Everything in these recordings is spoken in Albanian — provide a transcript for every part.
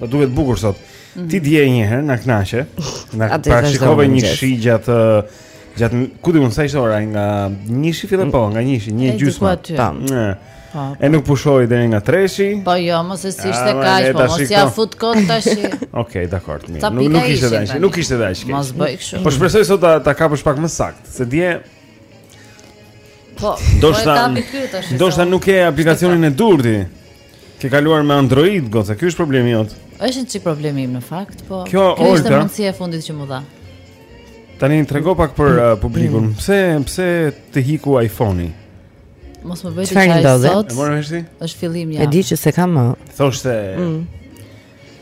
Më duket bukur sot. Mm -hmm. Ti dje një herë na kënaqe. Na parashikove një shi gjatë gjatë ku diun sa ishte ora nga njëshi fillon po, nga njëshi, një e gjysmë. Tam. Po, po. E nuk pushoi deri nga treshi. Po jo, mo se s'ishte kaq, po mos ia fut kot tash. Okej, dakor, mirë. Nuk nuk ishte dash, nuk ishte dash. Mos bëj kështu. Po shpresoj sot ta ta kapësh pak më saktë, se dje Po, do të ta. Do të nuk ke aplikacionin e duhur ti. Ke kaluar me Android, goca, ky është problemi jot. Është një çik problemi im në fakt, po. Kjo është mundësia e fundit që më dha. Tani trego pak për uh, publikun. Pse pse të hiku iPhone-i? Mos më bëj të qaj sot. E more vesh ti? Është fillim jave. E di që s'e kam më. Thoshte. Mm.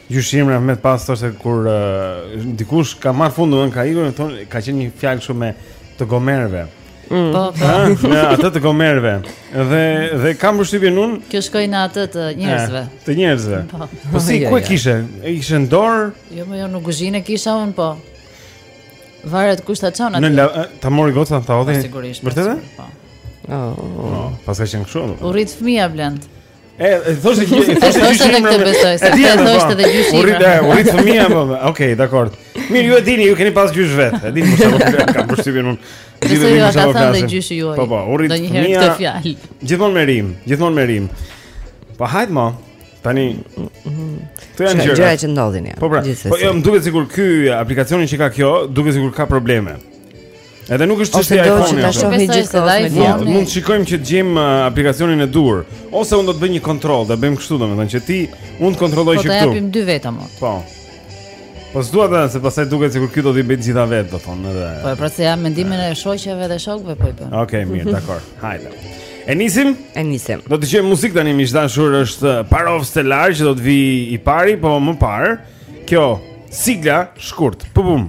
Gjyshi im rahmet pastë thoshte kur uh, dikush ka marr fund domethënë ka ikur thonë ka qenë një fjalë shumë me të gomarëve. Mm. Po, po. Ja, atë të gomarëve. Dhe dhe kam përshtypjen unë. Kjo shkoi në atë të njerëzve. Eh, të njerëzve. Po. Po si ku e kishe? E kishe në dorë? Jo, më jo në kuzhinë kisha unë po. Varet kush ta çon atë. Në eh, ta mori goca ta hodhi. Po, sigurisht. Vërtetë? Po. Oh. oh. Paska qenë kështu. U rrit fëmija Blend. E, e thoshte gjyshi im. E thosh se nuk besoj. E di atë thosh edhe gjyshi im. U rrit, u rrit fëmija më. Po, okej, dakor. Mirë, ju e dini, ju keni pas gjysh vetë. E dini mo se kam përshtypjen unë. Ju e dini ça ka thënë gjyshi juaj. Po po, u rrit fëmija. Këtë fjalë. Gjithmonë me rimë, gjithmonë me rimë. Po hajt më. Tani Të janë gjëra që ndodhin ja. Po pra. Po jo, më duket sikur ky aplikacioni që ka kjo, duket sikur ka probleme. Edhe nuk është çështje iPhone. Ose do të na shohë gjithë me fjalë. Mund të shikojmë që të gjejmë uh, aplikacionin e duhur, ose unë do të bëj një kontroll, do bëjmë kështu domethënë që ti mund të kontrollosh që këtu. Po të japim dy veta më. Po. Po s'dua të them se pastaj duket sikur ky do t'i bëj gjitha vetë, do thonë edhe. Po pra se jam mendimin e shoqeve dhe shokëve po i bën. Okej, okay, mirë, dakor. Hajde. E nisim? E nisim. Do të dëgjojmë muzikë tani, miq të dashur, është Parov Stelar që do të vijë i pari, po më parë kjo sigla shkurt. Pum pum.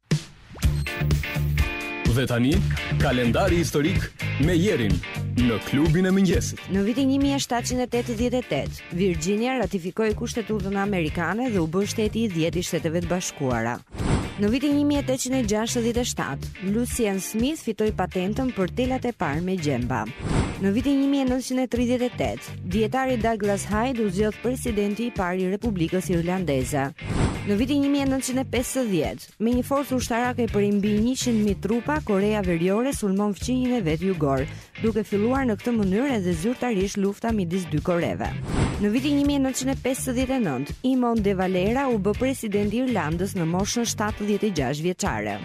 Dhe tani, kalendari historik me Jerin në klubin e mëngjesit. Në vitin 1788, Virginia ratifikoi kushtetutën amerikane dhe u bë shteti i 10 i shteteve të bashkuara. Në vitin 1867, Lucien Smith fitoi patentën për telat e parë me gjemba. Në vitin 1938, Dijetari Douglas Hyde u zgjodh presidenti i parë i Republikës Irlandeze. Në vitin 1950, me një forcë ushtarake prej mbi 100.000 trupa, Koreja Veriore sulmon fqinjin e vet jugor, duke filluar në këtë mënyrë edhe zyrtarisht lufta midis dy Koreve. Në vitin 1959, Éamon de Valera u bë president i Irlandës në moshën 76 vjeçare.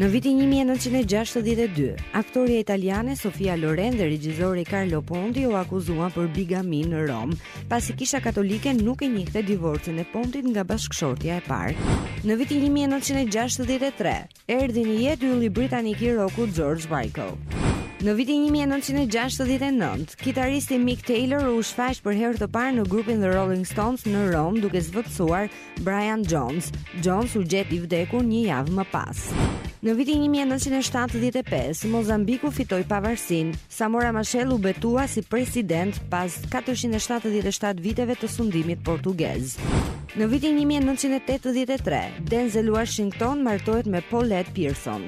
Në vitin një mijë e nëntëqind e gjashtëdhjetë e dy, aktorja italiane Sofia Loren dhe regjizori Carlo Ponti u akuzuan për bigami në Romë, pasi Kisha Katolike nuk e njihte divorcin e Pontit nga bashkëshortja e parë. Në vitin një mijë e nëntëqind e gjashtëdhjetë e tre, erdhi në jetë ylli britanik i rockut George Michael. Në vitin 1969, kitaristi Mick Taylor u shfaq për herë të parë në grupin The Rolling Stones në Romë duke zëvendësuar Brian Jones. Jones u gjet i vdekur një javë më pas. Në vitin 1975, Mozambiku fitoi pavarësinë. Samora Machel u betua si president pas 477 viteve të sundimit portugez. Në vitin 1983, Denzel Washington martohet me Pauletta Pearson.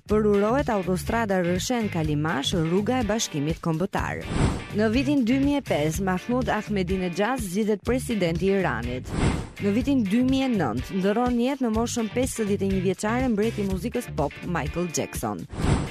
Përurohet autostrada Rrëshen Kalimash, rruga e Bashkimit Kombëtar. Në vitin 2005, Mahmud Ahmadinejad zgjidhet president i Iranit. Në vitin 2009, ndërron jetë në moshën 51 vjeçare mbreti i muzikës pop Michael Jackson.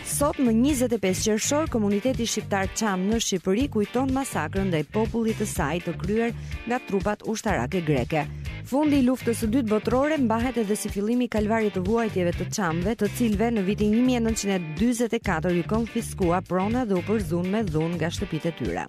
Sot më 25 qershor komuniteti shqiptar çam në Shqipëri kujton masakrën ndaj popullit të saj të kryer nga trupat ushtarake greke. Fundi i luftës së dytë botërore mbahet edhe si fillimi i kalvarit të vuajtjeve të çamëve, të cilëve në vitin 1944 iu konfiskua prona dhe u përzunë me dhunë nga shtëpitë e tyre.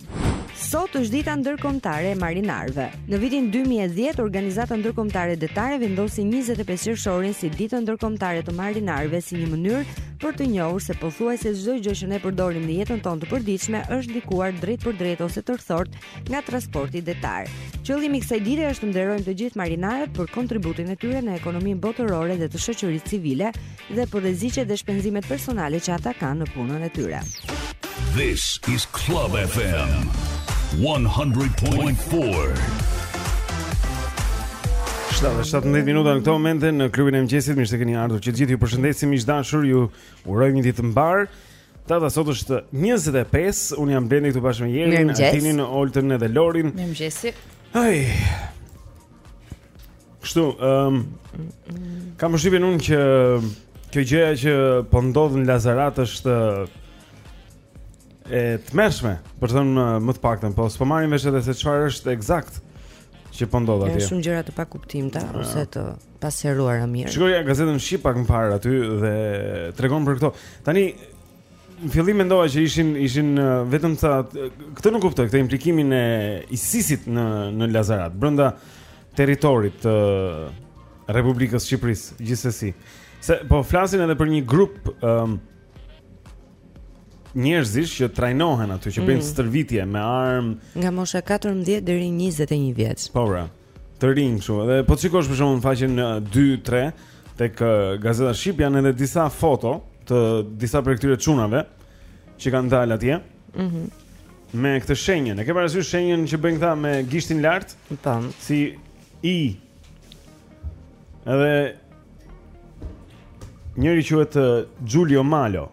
Sot është dita ndërkombëtare e marinarëve. Në vitin 2010 Organizata Ndërkombëtare Detare vendosi 25 qershorin si ditën ndërkombëtare të marinarëve si një mënyrë për të njohur se pothuajse çdo gjë që ne përdorim në jetën tonë të përditshme është ndikuar drejtpërdrejt ose tërthort nga transporti detar. Qëllimi i kësaj dite është të nderojmë të gjithë marinarët për kontributin e tyre në ekonominë botërore dhe të shoqërisë civile dhe për rreziqet dhe shpenzimet personale që ata kanë në punën e tyre. This is Club FM 100.4. 17 minuta në këto momente në klubin e mëngjesit, mirë se keni ardhur. Të gjithë ju përshëndesim miq të dashur, ju uroj një ditë të mbarë. Data sot është 25, unë jam Blendi këtu bashkë me Jerin, Altinin, Oltën edhe Lorin. Mirëmëngjesi. Ai. Kështu, ëm um, kam përshtypjen unë që kjo gjëja që po ndodh në Lazarat është e tmerrshme, për të thënë më të paktën, po s'po marrim vesh edhe se çfarë është ekzakt. që po ndodh atje. Janë shumë gjëra të pakuptimta uh, ose të pasqyruara mirë. Shikoja gazetën Shqip pak më parë aty dhe tregon për këto. Tani në fillim mendova që ishin ishin vetëm ca këtë nuk kuptoj, këtë implikimin e ISIS-it në në Lazarat, brenda territorit të Republikës së Shqipërisë gjithsesi. Se po flasin edhe për një grup um, njerëzish që trajnohen aty, që bëjnë mm. stërvitje me armë nga mosha 14 deri 21 vjeç. Po bra. Të rinj kështu. Dhe po të shikosh për shembull faqen 2-3 tek gazeta Shqip janë edhe disa foto të disa prej këtyre çunave që kanë dalë atje. Mhm. Mm me këtë shenjën. E ke parasysh shenjën që bëjnë këta me gishtin lart? Po. Si i. Edhe Njëri quhet Xhulio Malo.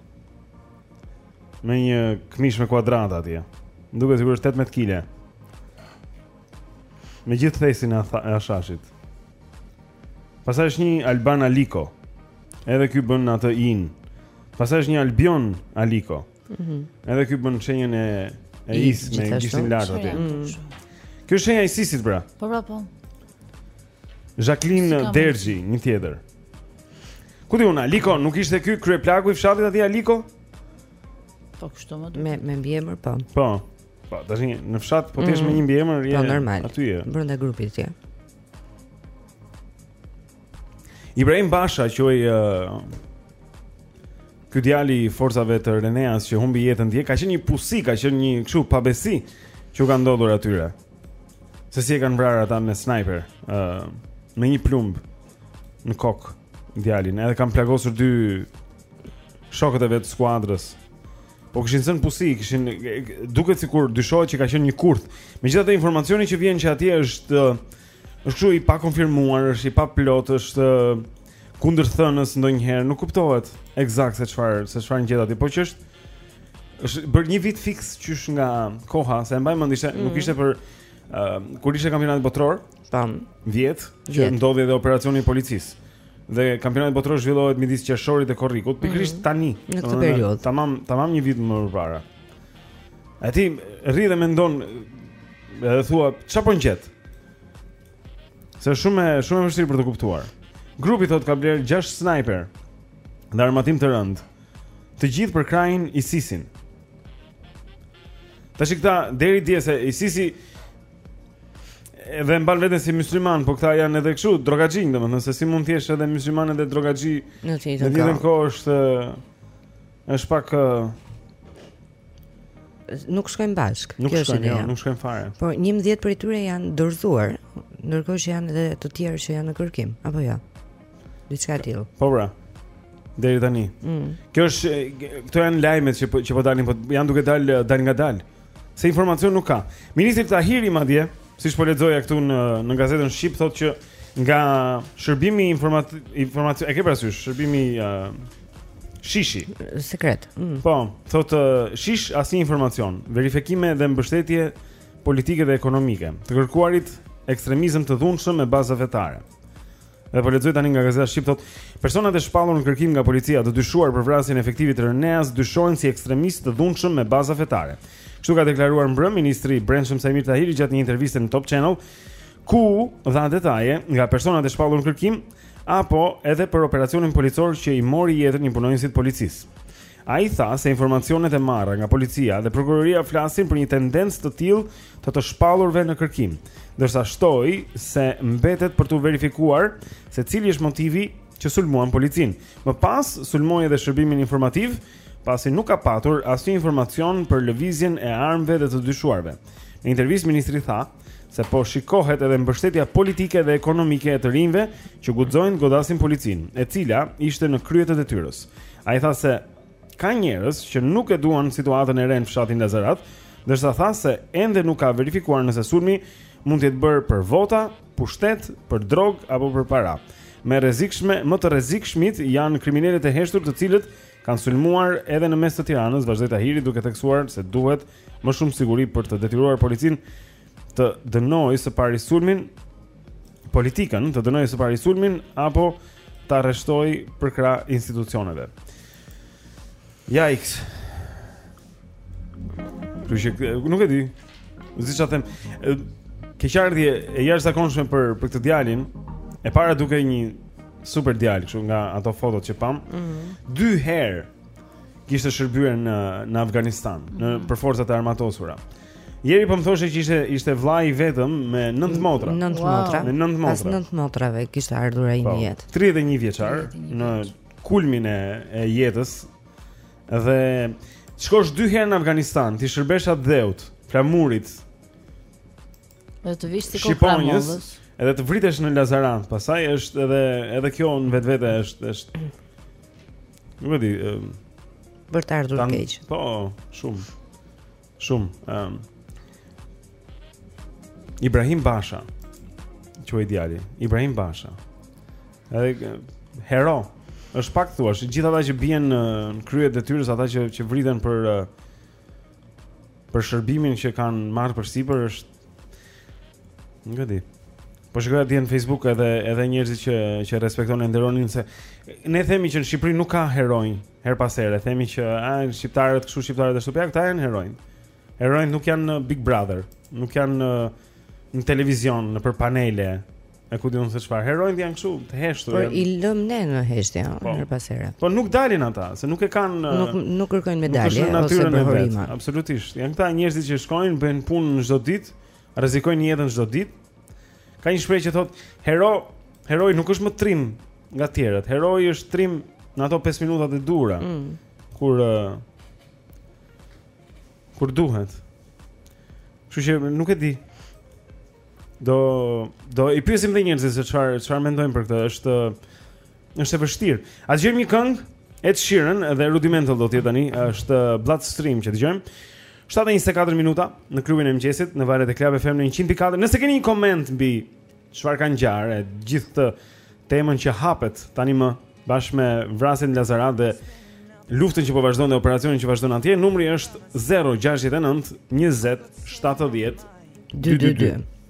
Me një këmishë me kuadrata atje. Duket sikur është 18 kile. Me gjithë thesin e hashashit. Pastaj është një Alban Aliko. Edhe ky bën atë in. Pastaj është një Albion Aliko. Mhm. Edhe ky bën shenjën e e is me gishtin lart atje. Mhm. Kjo është shenja e ISIS-it pra. Po pra po. Zhaklin Derxhi, një tjetër. Ku di unë Aliko, nuk ishte ky kryeplaku i fshatit aty Aliko? Po kështu më duket. Me me mbiemër po. Po. Po, tash në fshat po të jesh me mm. një mbiemër po, je. Po normal. Aty je. Brenda grupit je. Ibrahim Basha quhej uh, Ky djali i forcave të Reneas që humbi jetën dje ka qenë një pusi, ka qenë një kështu pabesi që u ka ndodhur atyre. Se si e kanë vrarë ata me snajper, ë uh, me një plumb në kokë djalin, edhe kanë plagosur dy shokët e vet skuadrës. Po kishin zënë pusi, kishin duket sikur dyshohet që ka qenë një kurth. Megjithatë informacioni që vjen që atje është është kështu i pakonfirmuar, është i paplotë, është kundërthënës ndonjëherë, nuk kuptohet ekzakt se çfarë, se çfarë ngjet atje, po që është Është bërë një vit fiks qysh nga koha, se e mbaj mend ishte, mm. nuk ishte për uh, kur ishte kampionati botëror, tan vjet, që ndodhi edhe operacioni i policisë. Dhe kampionati botëror zhvillohet midis qershorit dhe korrikut, pikërisht mm. tani, në këtë periudhë. Tamam, tamam një vit më parë. A ti rri dhe mendon edhe thua çfarë po ngjet? Se shumë shumë e vështirë për të kuptuar. Grupi thotë ka blerë 6 snajperë dhe armatim të rëndë. Të gjithë përkrahin ISIS-in. Tash këta deri dje se ISIS-i edhe mban veten si musliman, por këta janë edhe kështu drogaxhinj, domethënë se si mund të jesh edhe musliman edhe drogaxhi. Në të njëjtën kohë, është është pak nuk shkojnë bashkë. Nuk shkojnë, jo, nuk shkojnë fare. Po 11 prej tyre janë dorëzuar, ndërkohë që janë edhe të tjerë që janë në kërkim, apo jo. Ja. Diçka e tillë. Po bra. Deri tani. Mm. Kjo është këto janë lajmet që po, që po dalin, po janë duke dalë dalëngadalë. Se informacion nuk ka. Ministri Tahiri madje, siç po lexoja këtu në në gazetën Shqip thotë që nga shërbimi informat informacion e ke parasysh shërbimi uh, SHISH-i sekret. Mm. Po, thotë uh, SHISH asnjë informacion, verifikime dhe mbështetje politike dhe ekonomike. Të kërkuarit ekstremizëm të dhunshëm me baza fetare. Dhe po lexoj tani nga gazeta Shqip thotë, personat e shpallur në kërkim nga policia të dyshuar për vrasjen e efektivit të RENEA-s dyshohen si ekstremistë të dhunshëm me baza fetare. Kështu ka deklaruar mbrëm ministri i Brendshëm Saimir Tahiri gjatë një interviste në Top Channel, ku dha detaje nga personat e shpallur në kërkim apo edhe për operacionin policor që i mori jetën një punonjësi të policisë. Ai tha se informacionet e marra nga policia dhe prokuroria flasin për një tendencë të tillë të të shpallurve në kërkim, ndërsa shtoi se mbetet për t'u verifikuar se cili është motivi që sulmuan policinë. Më pas sulmoi edhe shërbimin informativ, pasi nuk ka patur asnjë informacion për lëvizjen e armëve dhe të dyshuarve. Në intervistë ministri tha, se po shikohet edhe mbështetja politike dhe ekonomike e të rinjve që guxojnë të godasin policinë, e cila ishte në krye të detyrës. Ai tha se ka njerëz që nuk e duan situatën e re në fshatin Lazarat, ndërsa tha se ende nuk ka verifikuar nëse sulmi mund të jetë bërë për vota, pushtet, për drogë apo për para. Më rrezikshme, më të rrezikshmit janë kriminelët e heshtur të cilët Kanë sulmuar edhe në mes të Tiranës, vazhdoi Tahiri duke theksuar se duhet më shumë siguri për të detyruar policinë të dënojë së pari sulmin politikën, të dënojë së pari sulmin apo ta rreshtojë përkrah institucioneve. Yikes. Kështu që nuk e di. S'di çfarë të them. Keqardhje e jashtëzakonshme për për këtë djalin. E para dukej një super djalë kështu nga ato fotot që pamë. Mm -hmm. Dy herë kishte shërbyer në në Afganistan, mm -hmm. në për forcat e armatosura. Jeri po më thoshte që ishte ishte vëllai i vetëm me 9 motra. 9 wow. motra. Me 9 motra. Pas 9 motrave kishte ardhur ai në po, jetë. 31 vjeçar në kulmin e jetës Dhe të shkosh dy herë në Afganistan, t'i shërbesh atdheut, flamurit. Dhe të vish si konframollës. Edhe të vritesh në Lazarat, pastaj është edhe edhe kjo në vetvete është është Nuk e di, për të ardhur keq. Po, shumë. Shumë. Ëm. Um, Ibrahim Basha. Quhej djali, Ibrahim Basha. Edhe hero. Është pak të thuash, të gjithë ata që bien në krye të detyrës, ata që që vriten për për shërbimin që kanë marrë përsipër është nuk e di. Po shikoj atje në Facebook edhe edhe njerëzit që që respektojnë e nderojnë se ne themi që në Shqipëri nuk ka heronj, Herë pas here themi që a shqiptarët kështu shqiptarët ashtu po ja këta janë heronj. Heronjt nuk janë në Big Brother, nuk janë në, në televizion, nëpër panele. E ku di unë se çfarë heronjt janë kështu të heshtur. Po i lëm ne në heshtje po, herë pas here. Po nuk dalin ata, se nuk e kanë nuk nuk kërkojnë medalje ose përhorime. Absolutisht. Janë këta njerëzit që shkojnë, bëjnë punën çdo ditë, rrezikojnë jetën çdo ditë Ka një shprehje që thotë, hero, heroi nuk është më trim nga të tjerët. Heroi është trim në ato 5 minutat e duhura. Mm. Kur uh, kur duhet. Kështu që nuk e di. Do do i pyesim dhe njerëzit se çfarë çfarë mendojnë për këtë. Është Është e vështirë. A dëgjojmë një këngë? Ed Sheeran dhe Rudimental do të jetë tani, është Bloodstream që dëgjojmë. 7:24 minuta në klubin e mëngjesit në valët e Club FM në 104. Nëse keni një koment mbi çfarë ka ngjarë gjithë këtë temën që hapet tanimë bashkë me vrasjen në Lazarat dhe luftën që po vazhdon dhe operacionin që vazhdon atje, numri është 069 20 70 222.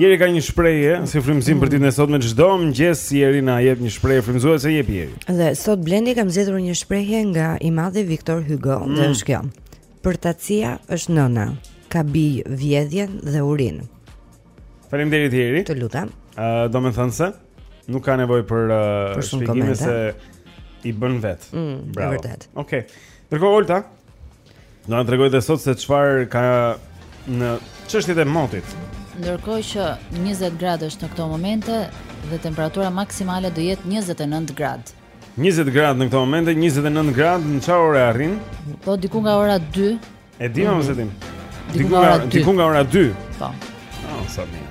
Jeri ka një shprehje si frymëzim mm. për ditën e sotme çdo mëngjes Jeri na jep një shprehje frymëzuese, jepi Jeri. Dhe sot Blendi kam zgjedhur një shprehje nga i madhi Viktor Hugo mm. dhe është kjo. Përtacia është nëna, ka bij vjedhjen dhe urinë. Faleminderit Jeri. Të lutem. Ë uh, do me thënë se nuk ka nevojë për uh, shpjegime se i bën vetë. Mm, Bravo. Vërtet. Okej. Okay. Dërgo Olta. Do na tregojë dhe sot se çfarë ka në çështjet e motit. Ndërkohë që 20 gradë është në këto momente dhe temperatura maksimale do jetë 29 gradë. 20 gradë në këto momente, 29 gradë në çfarë ore arrin? Po diku nga ora 2. E dimë mhm. s'e dimë. Diku nga ora 2. Diku nga ora 2. Po. Ah, sa mirë.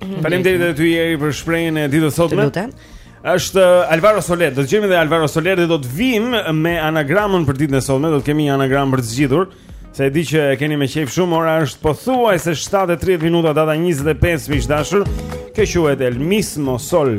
Faleminderit edhe ty Jeri për shprehjen e ditës sotme. Është Alvaro Soler. Do të gjejmë edhe Alvaro Soler dhe do të vijmë me anagramën për ditën e sotme. Do të kemi një anagram për të zgjidhur. Se e di që e keni me qejf shumë, ora është pothuajse 7.30 minuta, data 25 miq të dashur, kjo quhet el mismo sol.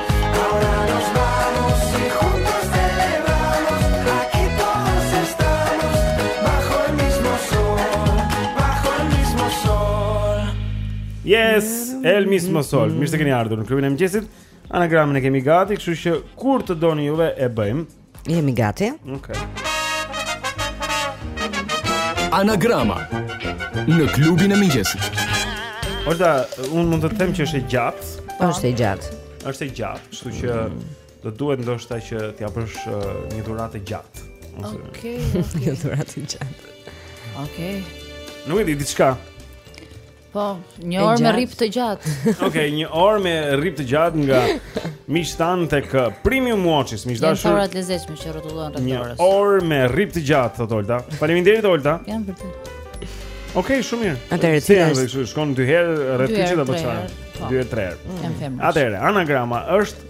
Yes, El mismo sol. Mirë se keni ardhur në klubin e mëngjesit. Anagramën e kemi gati, kështu që kur të doni juve e bëjmë. Jemi gati. Okej. Anagrama në klubin e mëngjesit. Olta, unë mund të them që është e gjatë. Është e gjatë. Është e gjatë, kështu që do duhet ndoshta që të japësh uh, një dhuratë të gjatë. Okej. Një dhuratë të gjatë. Okej. Nuk e di diçka. Po, një orë me rrip të gjatë. Okej, një orë me rrip të gjatë nga miqtë tanë tek uh, Premium Watches, miq të dashur. Një orë të lezetshme që rrotullon rreth orës. Një orë me rrip të gjatë, thotë Olta. Faleminderit Olta. Jam për ty. Okej, shumë mirë. Atëherë ti je. Kështu shkon dy herë rreth kyçit apo çfarë? Dy herë, tre herë. Jam femër. Atëherë, anagrama është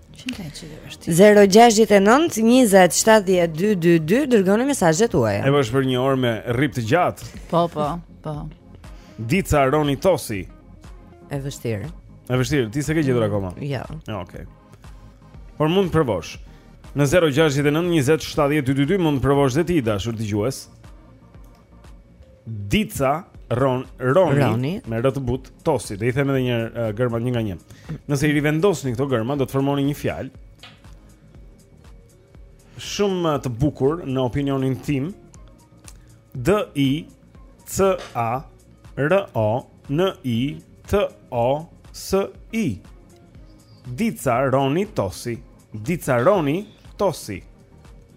0-6-9-20-70-222 Dërgoni mesazhet tuaja E po është për një orë me rrip të gjatë Po, po, po Dica Roni Tosi E vështirë E vështirë, ti s'e ke gjetur akoma mm, Ja jo. Ok Por mund të provosh Në 0-6-9-20-70-222 Mund të provosh dhe ti i dashur dëgjues Dica Ron Roni, Roni. me r të butë Tosi, do t'i them edhe një uh, gërma një nga një. Nëse i rivendosni këto gërma, do të formoni një fjalë shumë të bukur në opinionin tim. D I C A R O N I T O S I. Dica Roni Tosi, Dica Roni Tosi.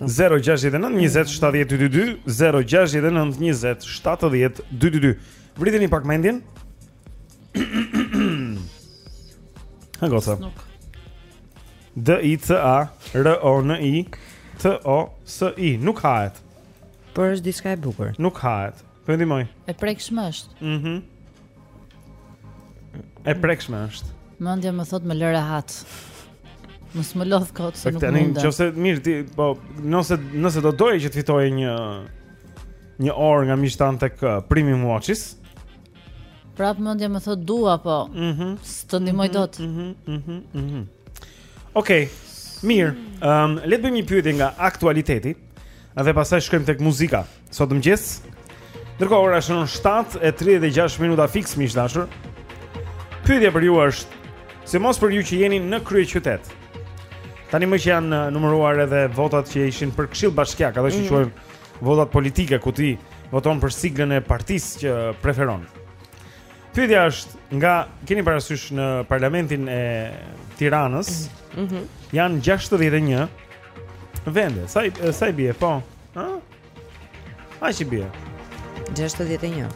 0-6-9-20-70-222 0-6-9-20-70-222 Vriteni pak mendjen Ha gosa D-I-C-A-R-O-N-I T-O-S-I Nuk hahet Por është diçka e bukur Nuk hahet Po ndihmoj. E prekshme është. Mhm. Mm e prekshme është. Mendja më thot më lë rehat. Mos më lodh kot se nuk mund. Nëse mirë ti, po nëse nëse do doje që të fitoje një një orë nga Mishtan tek uh, Primi Muachis. Prap mendja më thot dua po. Mhm. Mm S'të ndihmoj mhm, dot. Mhm. Mhm. Mhm. Okej. Mirë. Ehm, um, le të bëjmë një pyetje nga aktualiteti. Dhe pastaj shkojmë tek muzika. sot në mëngjes. Ndërkohë ora shënon 7:36 minuta fiks miq të dashur. Pyetja për ju është, sidomos për ju që jeni në kryeqytet. Tani meqë janë uh, numëruar edhe votat që ishin për këshill bashkiak, ato që mm. quhen votat politike ku ti voton për siglën e partisë që preferon. Pyetja është, ngaqë keni parasysh në parlamentin e Tiranës, mm -hmm. janë 61 vende. Sa sa i bie, po? Ha? Aq i bie? 61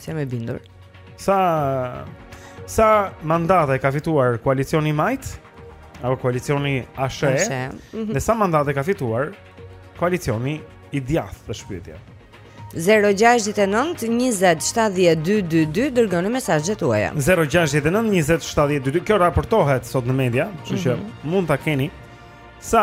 S'jam e bindur Sa Sa mandate ka fituar koalicioni i majtë Apo koalicioni ashe Ashe mhm. Dhe sa mandate ka fituar Koalicioni i djathtë është pyetja 0-6-9-27-12-2 Dërgoni mesazhet tuaja 0-6-9-27-12-2 Kjo raportohet sot në media Që që mhm. mund ta keni Sa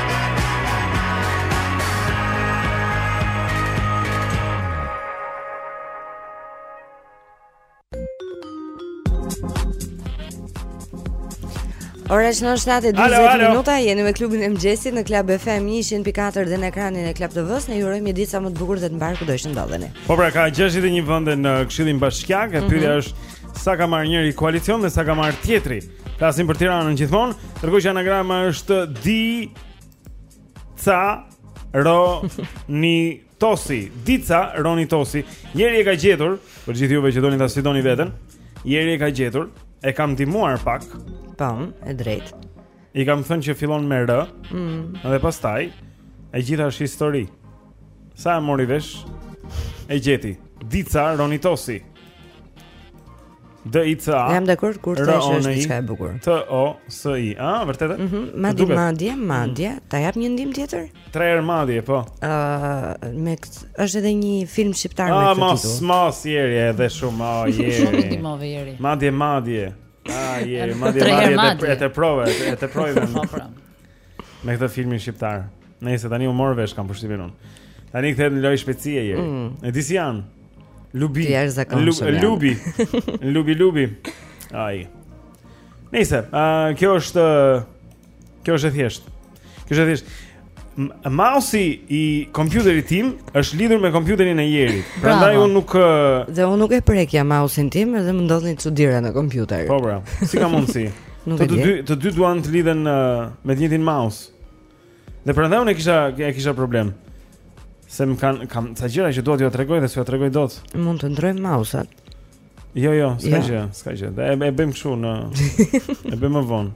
Ora shënon 7:40 minuta, jeni me klubin e mëngjesit në Club FM 104 dhe në ekranin e Club TV-së. Ne ju urojmë një ditë sa më të bukur dhe të mbarë kudo që ndodheni. Po pra, ka 61 vende në Këshillin Bashkiak, e mhm. pyetja mm -hmm. është sa ka marrë njëri koalicion dhe sa ka marrë tjetri. Flasim për Tiranën gjithmonë, ndërkohë që anagrama është dica roni tosi, dica roni tosi. Jeri e ka gjetur, për gjithë juve që doni ta sfidoni veten. Jeri e ka gjetur, e kam ndihmuar pak. Tam, e drejtë. I kam thënë që fillon me r. Mm. Dhe pastaj e gjitha është histori. Sa e mori vesh? E gjeti. Dica roni tosi. D I C A. Jam dakord kur të thashë është diçka e bukur. T O S I A, vërtetë? Mhm. Mm madje madje, mm. madje, ta jap një ndihmë tjetër? Tre herë madje, po. Ë, uh, madje është edhe një film shqiptar ah, me këtë titull. Ah, mos, mos jeri edhe shumë, ah, jeri. Shumë ndihmove jeri. Madje madje. Ah, jeri, madje madje, e teprove, e teprove. me këtë filmin shqiptar. Nëse tani u mor vesh kam përshtypjen unë. Tani kthehet në lojë shpejtësia e Jerit. Mm. E di si janë. Lubi. Lubi, lubi. lubi, lubi. Ai. Nëse, uh, kjo është kjo është e thjeshtë. Kjo është e thjeshtë. Mausi i kompjuterit tim është lidhur me kompjuterin e Jerit. Prandaj unë nuk dhe unë nuk e prekja mausin tim edhe më ndodhin çudira në kompjuter. Po bra. Si ka mundsi? Nuk e di. Të dy të dy duan të lidhen uh, me të njëjtin maus. Dhe prandaj unë kisha e kisha problem. Se më kanë kam ca gjëra që duhet t'ju tregoj dhe s'ju tregoj dot. Mund të ndrojmë mausat. Jo, jo, s'ka gjë, s'ka gjë. E, e bëjmë kështu në e bëjmë më vonë.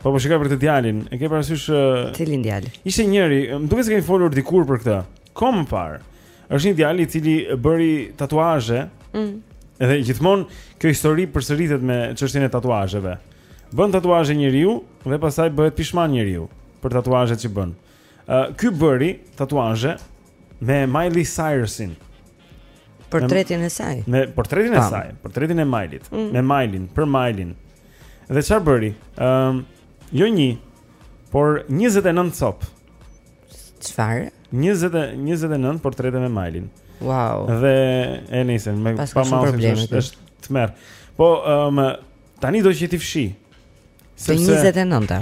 Po po shikoj për atë djalin. E ke parasysh Cilin djalë? Ishte njëri, më duket se kemi folur dikur për këtë. kohë më parë. Është një djalë i cili bëri tatuazhe. Mm. Edhe gjithmonë kjo histori përsëritet me çështjen e tatuazheve. Bën tatuazhe njeriu dhe pastaj bëhet pishman njeriu për tatuazhet që bën. Ë uh, ky bëri tatuazhe me Miley Cyrusin. Portretin e saj. Me portretin e saj, portretin e Miley-t, mm. me Miley-n, për Miley-n. Dhe çfarë bëri? Ëm um, jo një, por 29 copë. Çfarë? 20 29 portrete me Miley-n. Wow. Dhe e nisën me pa shumë probleme. Është tmerr. Po, ëm um, tani do që t'i fshijë. Të 29-ta.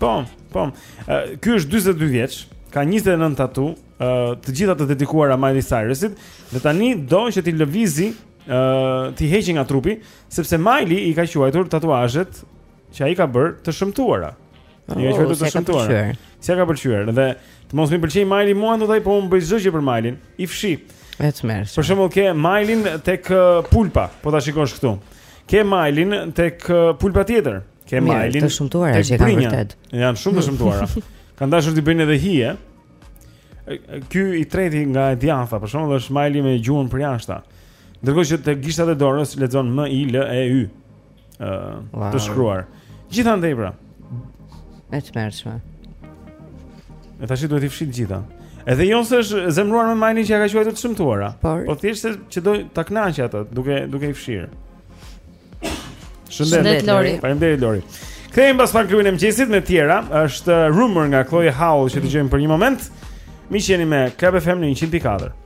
Po, po. Uh, ky është 42 vjeç, ka 29 tatu, uh, të gjitha të dedikuara Miley Cyrusit dhe tani do që t'i lëvizë uh, t'i heqë nga trupi, sepse Miley i ka quajtur tatuazhet që ai ka bërë të shëmtuara. Oh, një gjë të shëmtuara. S'i ka pëlqyer dhe të mos më pëlqej Maili mua ndërkohë po unë bëj çdo gjë për Mailin. I fshi. Vetëm. Për shembull ke Mailin tek uh, pulpa, po ta shikosh këtu. Ke Mailin tek uh, pulpa tjetër. Ke Mailin të shëmtuara që janë vërtet. Janë shumë të shëmtuara. Kan dashur të bëjnë edhe hije. Ky i treti nga e djathta, për shembull është Maili me gjuhën për jashta. Ndërkohë që te gishtat e dorës lexon M I L E Y. ë uh, të shkruar. Gjithandej pra. E tmerrshme. E tash do t'i fshijë të gjitha. Edhe jo se është zemruar me Majlin që ia ka quajtur të shëmtuara. Por, po thjesht se që do ta kënaqë atë, duke duke i fshirë. Shëndet Lori. Faleminderit Lori. Kthehemi pas pak në klubin e mëngjesit me të tjera. Është rumor nga Chloe Howl që dëgjojmë për një moment. Miq jeni me Club FM në 100.4.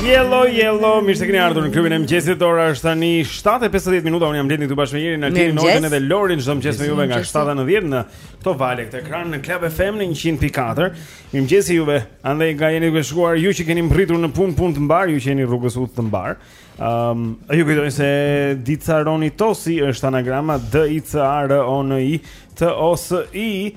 Yellow, yellow, mirë se keni ardhur në klubin e mëngjesit. Ora është tani 7:50 minuta. Unë jam Blendi këtu bashkë me Gerin, Oltën, Nordin dhe Lorin. Çdo mëngjes me juve nga 7 në 10 në këto vale këtë ekran në Club FM në 100.4. Mirëmëngjes juve. Andaj nga jeni duke shkuar ju që keni mbërritur në punë, punë të mbarë, ju që jeni rrugës udhë të mbarë. Ehm, um, ju kujtoj se Dicaroni Tosi është anagrama D I C A R O N I T O S I.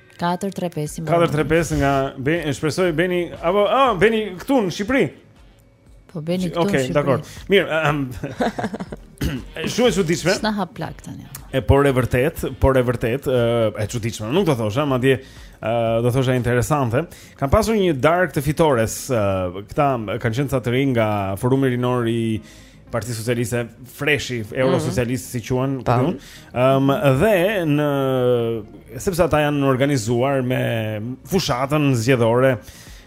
435 i mbaron. 435 nga Ben, e shpresoj Beni apo ah, Beni këtu në Shqipëri. Po Beni këtu okay, në Shqipëri. Okej, dakord. Mirë. Um, Shumë e çuditshme. S'na hap plak tani. E por e vërtetë, por e vërtetë, e çuditshme. Nuk do thosha, madje do thosha interesante. Kanë pasur një darkë të fitores. Këta kanë qenë ca të rinj nga forumi rinor i Partisë Socialiste FRESSH-i, Eurosocialist mm -hmm. si quhen, ku di unë. Ëm um, dhe në sepse ata janë organizuar me fushatën zgjedhore,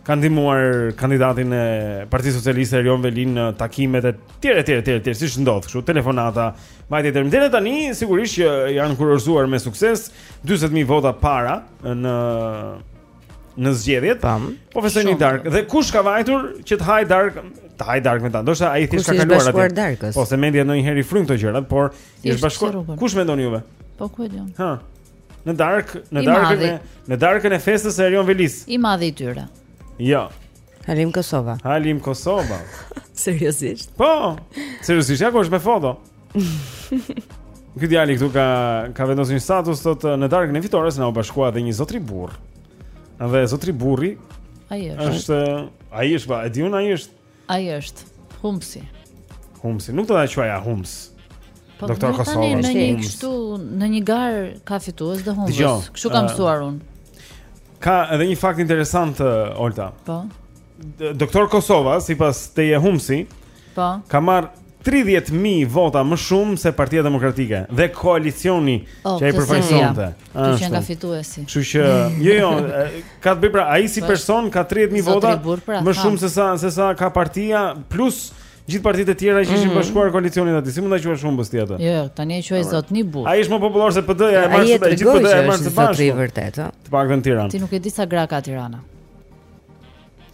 kanë ndihmuar kandidatin e Partisë Socialiste Erion Veliajn në takimet e tjera e tjera e tjera, siç ndodh kështu, telefonata, vajtje derë më derë tani sigurisht që janë kurorëzuar me sukses 40000 vota para në në zgjedhjet. Tam. Po festojnë një darkë. Dhe kush ka vajtur që të hajë darkë, të hajë darkë me ta. Ndoshta ai thjesht ka kaluar atje. Po se media ndonjëherë i fryn këto gjëra, por u është bashkuar. Kush mendoni juve? Po ku e di unë? Ha. Në darkë, në darkën e në darkën e festës së Erion Veliajt. I madhi i tyre. Jo. Halim Kosova. Halim Kosova. Seriozisht? Po. Seriozisht, ja ku është me foto. Ky djali këtu ka ka vendosur një status thotë në darkën e fitores na u bashkua dhe një zotni burrë. Dhe zotni burri ai është. Është ai është, pa, e di unë ai është. Ai është humbësi. Humbësi, nuk do ta quaja humbës. Po, Doktor Kosova. Në një kështu, në një garë ka fitues dhe humbës. Kështu kam mësuar unë. Ka edhe një fakt interesant uh, Olta. Po. Doktor Kosova, sipas teje humbësi, po. Ka marrë 30.000 vota më shumë se Partia Demokratike dhe koalicioni oh, që ai përfaqësonte. Kjo që nga fituesi. Kështu që jo jo, ka të bëjë pra ai si po, person ka 30.000 vota pra, më shumë se sa se sa ka partia plus gjithë partitë e tjera që ishin mhm. bashkuar koalicionit aty. Si mund ta quash humbës ti atë? Jo, jo, tani e quaj zotni burrë. Ai është më popullor se PD-ja, e marr së bashku, gjithë PD-ja e marr së bashku. Është e vërtetë. Të paktën në Tiranë. Ti nuk e di sa gra ka Tirana.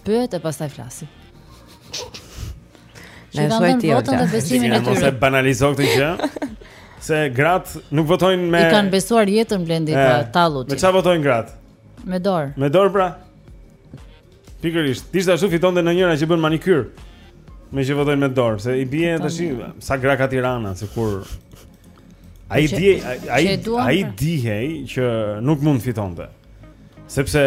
Pyete pastaj flasim. Na e thuaj ti Olta. Mos e banalizo këtë gjë. Se gratë nuk votojnë me I kanë besuar jetën Blendi pa u tallur. Me çfarë votojnë gratë? Me dorë. Me dorë pra. Pikërisht, po të ishte ashtu fitonte ndonjëra që bën manikyr. Meqë votojnë me dorë, se i bie tash sa gra ka Tirana, sikur ai di ai ai dihej që nuk mund fitonte. Sepse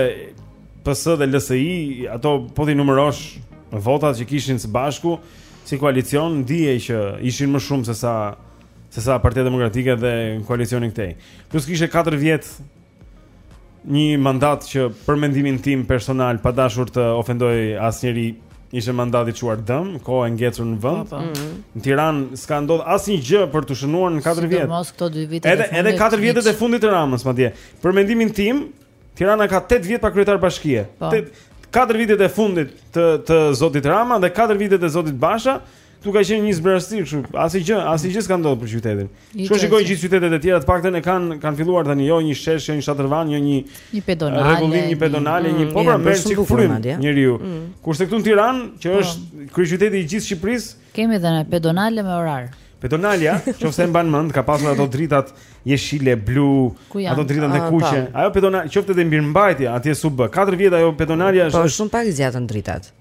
PS dhe LSI ato po t'i numërosh votat që kishin së bashku si koalicion ndije që ishin më shumë se sa se sa Partia Demokratike dhe koalicioni këtej. Plus kishte 4 vjet një mandat që për mendimin tim personal pa dashur të ofendoj asnjëri ishte mandat i çuar dëm, kohë e ngecur në vend. Po, po. Mhm. Në Tiranë s'ka ndodh asnjë gjë për të shënuar në 4 vjet. Sidomos këto 2 vite. Edhe edhe 4 vjetet e fundit të Ramës madje. Për mendimin tim, Tirana ka 8 vjet pa kryetar bashkie. Po. 4 vitet e fundit të të zotit Rama dhe 4 vitet e zotit Basha, këtu ka qenë një zbrazëti kështu, asgjë, asgjë s'ka ndodhur për qytetin. Shko shikoj gjithë qytetet e tjera, të paktën e kanë kanë filluar tani jo një shesh, jo një shatërvan, jo një një pedonale, rregullim një pedonale, një, një, një mm, po pra merr çik frymë njeriu. Mm. Kurse këtu në Tiranë, që po. është kryeqyteti i gjithë Shqipërisë, Kemi edhe pedonale me orar. Pedonalja, qoftë se e mban mend, ka pasur ato dritat jeshile, blu, ato dritat e ah, kuqe. Po. Ajo pedonalja, qoftë edhe mirëmbajtja, atje s'u bë, 4 vjet ajo pedonalja është... Po shumë pak zgjatën dritat.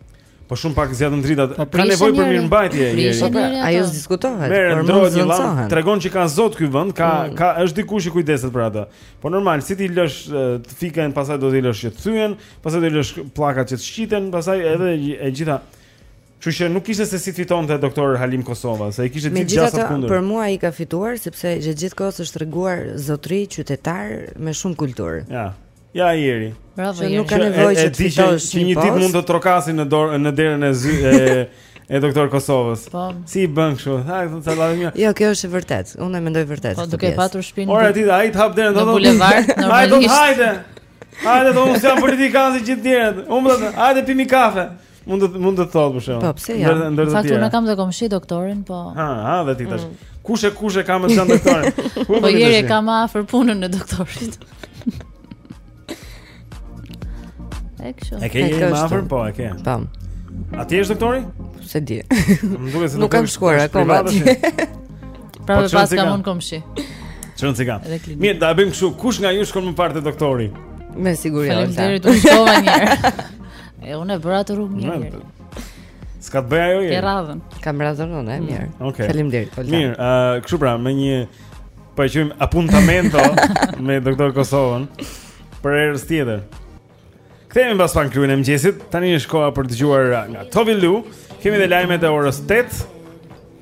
Po shumë pak zgjatën dritat. Po, ka nevojë për mirëmbajtje. Po, pra, ajo s'diskutohet. Merre, ndërro një llambë, tregon që ka zot ky vend, ka, mm. ka, është dikush që kujdeset për atë. Po normal, si t'i lësh të fiken, pastaj do t'i lësh që të thyhen, pastaj do t'i lësh pllakat që të shqiten, pastaj edhe e gjitha... Kështu që nuk kishte se si fitonte doktor Halim Kosova, se i kishte gjithë gjasat kundër. Për mua ai ka fituar sepse gjatë gjithë kohës është treguar zotëri qytetar me shumë kulturë. Ja. Ja Ieri. Bravo, nuk ka nevojë që të fitosh. Që një ditë mund të trokasin në dorë në derën e e e doktor Kosovës. Po. Si i bën kështu? Ha, do të thallë një. Jo, kjo është e vërtetë. Unë e mendoj vërtet. Po duke patur shpinë. Ora ti, ai të hap derën do të. Bulevard normalisht. Hajde, hajde. Hajde, do të s'jam politikan gjithë ditën. Unë do të. Hajde pimë kafe. Mund të mund të thotë për shembull. Po pse jo? Ja? Ndër të tjera. Në fakt unë kam dhe komshi doktorin, po. Ha, ha, dhe ti tash. Mm. Kush e kush e ka më shumë doktorin? Po, po Ieri e ka më afër punën e doktorit. Eksho. E ke më afër po, e ke. Tam. A ti je doktori? S'e di. Më duket se nuk kam shkuar akoma. Pra po, s'e kam unë komshi. Çon si kam. Mirë, ta bëjmë kështu. Kush nga ju shkon më parë te doktori? Me siguri. Faleminderit, u shtova një herë. E unë e bëra të rrugë mirë. Mirë. S'ka të bëjë ajo Ieri. Ke radhën. Kam radhën unë, e mirë. Mm. Okay. Faleminderit. Mirë, ë, uh, kështu pra, me një po e quajmë apuntamento me doktor Kosovën për herës tjetër. Kthehemi pas pak te Klubi i mëngjesit. Tani është koha për të dëgjuar nga Tove Lo. Kemi dhe lajmet e orës 8.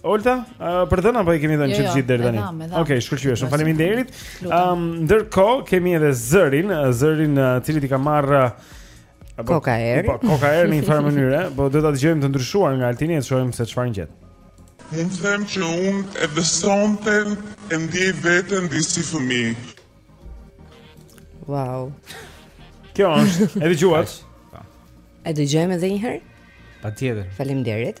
Olta, uh, të dhëna apo i kemi dhënë jo, çdo gjë, gjithë deri tani. Okej, okay, shkëlqyeshëm. Faleminderit. Ëm um, ndërkohë kemi edhe zërin, zërin i cili i ka marrë koka erë. Po, koka erë në një farë mënyre, po do ta dëgjojmë të ndryshuar nga Altini e të shohim se çfarë ngjet. Mund të them që unë edhe sonte e ndjej veten disi fëmijë. Wow. Kjo është, e dëgjuat? E dëgjojmë edhe një herë? Patjetër. Faleminderit.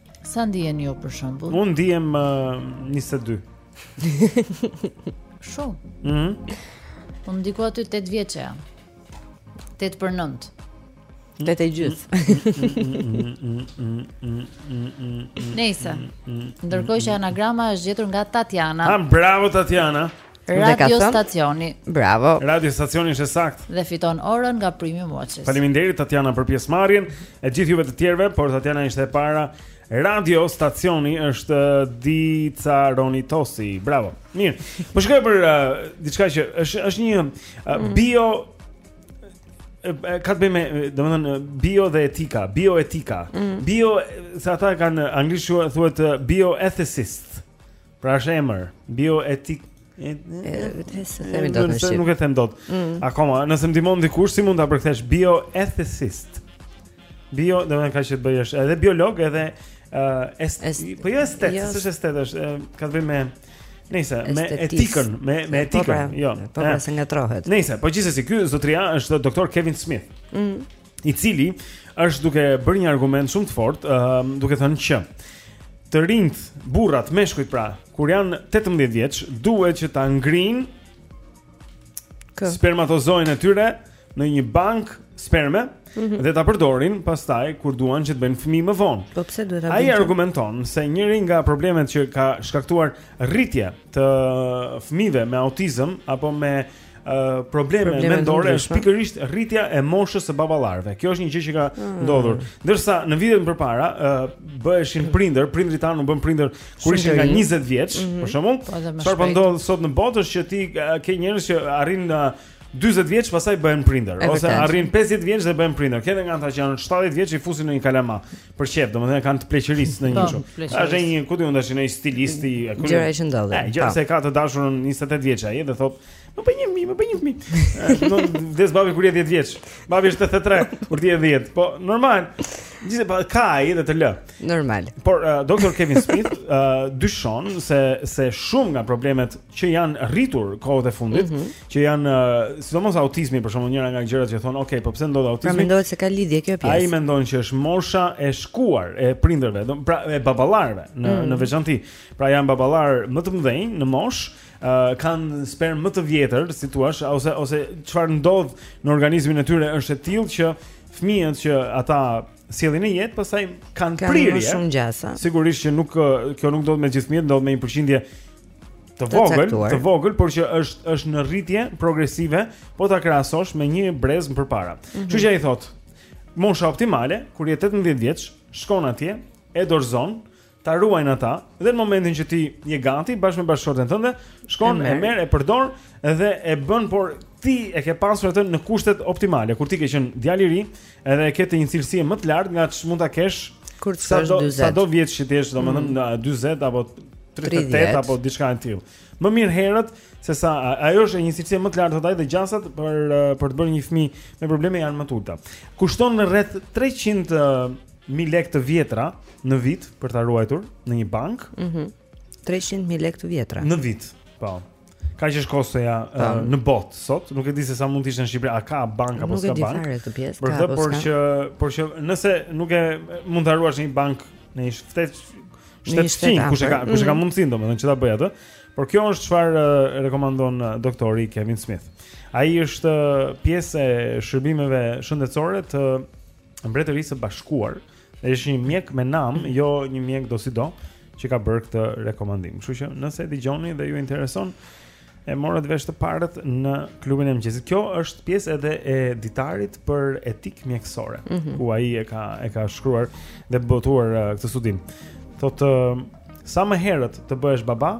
Sa ndihen ju për shembull? Unë ndihem uh, 22. Shumë. Mhm. Mm Unë diku aty 8 vjeçë jam. 8 për 9. 8 e gjysmë. Nejse. Ndërkohë që anagrama është gjetur nga Tatiana. Ah bravo Tatiana. Radio stacioni. Bravo. Radio stacioni është saktë. Dhe fiton orën nga Premium Watches. Faleminderit Tatiana për pjesëmarrjen e gjithë juve të tjerëve, por Tatiana ishte e para. Radio stacioni është uh, Dica Ronitosi. Bravo. Mirë. Po shkoj për uh, diçka që është është një uh, mm. bio ka të bëjë me, domethënë bio dhe etika, bioetika. Mm. Bio, siç ata kanë anglisht thuhet uh, bioethicist. Pra është emër, bioetik Themi dot në shqip. Nuk e them dot. Mm. Akoma, nëse më ndihmon dikush si mund ta përkthesh bioethicist. Bio, domethënë që të bëjësh edhe biolog, edhe ë po jo estet, jo. s'është estet, është ka të bëjë me Nëse me etikën, me me po, etikën, pra, jo. Po pra se ngatrrohet. Nejse, po gjithsesi ky zotria është doktor Kevin Smith. Mm. i cili është duke bërë një argument shumë të fortë, uh, duke thënë që të rinjtë, burrat, meshkujt pra, kur janë 18 vjeç, duhet që ta ngrijnë spermatozoidin e tyre në një bankë sperme mm -hmm. dhe ta përdorin pastaj kur duan që të bëjnë fëmijë më vonë. Po pse duhet ta bëjnë? Ai argumenton se njëri nga problemet që ka shkaktuar rritje të fëmijëve me autizëm apo me probleme mendore është pikërisht rritja e moshës së baballarëve. Kjo është një gjë që ka mm. ndodhur. Ndërsa në vitet përpara ë bëheshin prindër, prindrit tanë u bënë prindër kur ishin nga 20 vjeç, mhm. për shembull. Po, Çfarë po ndodh sot në botë është që ti ke njerëz që arrijnë 40 vjeç pastaj bëhen prindër ose arrijnë 50 vjeç dhe bëhen prindër. Ke dhe nga ata që janë 70 vjeç i fusin ndonjë kalama. Për qejf, domethënë kanë të pleqërisë ndonjë, siç thuhet. Po, është një, ku e di unë tashi, një stilisti apo. Gjëra që ndodhin. Ai gjëra po. se ka të dashurën 28 vjeç ai dhe thotë, "Më bëj një fëmijë, më bëj një fëmijë." Do vdesë babi kur je 10 vjeç. Babi është 83, kur ti je 10. Po, normal. Gjithsesi para ka ai dhe të lë. Normal. Por uh, Dr. Kevin Smith uh, dyshon se se shumë nga problemet që janë rritur kohët e fundit mm -hmm. që janë uh, sidomos autizmi për shembull njëra nga gjërat që thonë, "Ok, po pse ndodh autizmi?" Pra mendohet se ka lidhje kjo pjesë. Ai mendon që është mosha e shkuar e prindërve, do pra e baballarëve në mm. në veçanti. Pra janë baballarë më të mëdhenj në moshë, uh, kanë spermë më të vjetër, si thua, ose ose çfarë ndodh në organizmin e tyre është e tillë që fëmijët që ata sjellin në jetë, pastaj kanë Kanë prirje. Kanë shumë gjasa. Sigurisht që nuk kjo nuk ndodh me të gjithë fëmijët, ndodh me një përqindje të vogël, të, të vogël, por që është është në rritje progresive, po ta krahasosh me një brez më përpara. Mhm. Kështu mm -hmm. që ai thotë, mosha optimale kur je 18 vjeç, shkon atje, e dorëzon, ta ruajnë ata dhe në momentin që ti je gati bashkë me bashkëshorten tënde, shkon e merr e përdor dhe e bën por ti e ke pasur atë në kushtet optimale. Kur ti ke qenë djalë i ri, edhe e ke të një cilësi më të lartë nga ç'mund ta kesh kur të shkosh 40. Sado vjet që të jesh, domethënë mm. 40 apo 38 30. apo diçka e tillë. Më mirë herët se sa ajo është e një cilësie më të lartë thotë dhe gjasat për për të bërë një fëmijë me probleme janë më të ulta. Kushton rreth 300 mijë lekë të vjetra në vit për ta ruajtur në një bankë. Mhm. Mm 300 mijë lekë të vjetra. Në vit. Po. Kaq është kostoja uh, në botë sot, nuk e di se sa mund të ishte në Shqipëri, a ka banka apo s'ka banka. Nuk e di fare këtë pjesë. Por thotë por që por që nëse nuk e mund ta ruash në një bankë në një shtet shtetësin, kush e ka, kush e ka mhm. mundësinë domethënë që ta bëjë atë. Por kjo është çfarë rekomandon doktori Kevin Smith. Ai është pjesë e shërbimeve shëndetësore të Mbretërisë së Bashkuar, dhe është një mjek me nam, jo një mjek dosido, që ka bërë këtë rekomandim. Kështu që nëse e dëgjoni dhe ju intereson, e morët vesh të parët në klubin e mëngjesit. Kjo është pjesë edhe e ditarit për etikë mjekësore, mm -hmm. ku ai e ka e ka shkruar dhe botuar uh, këtë studim. Thotë uh, sa më herët të bëhesh baba,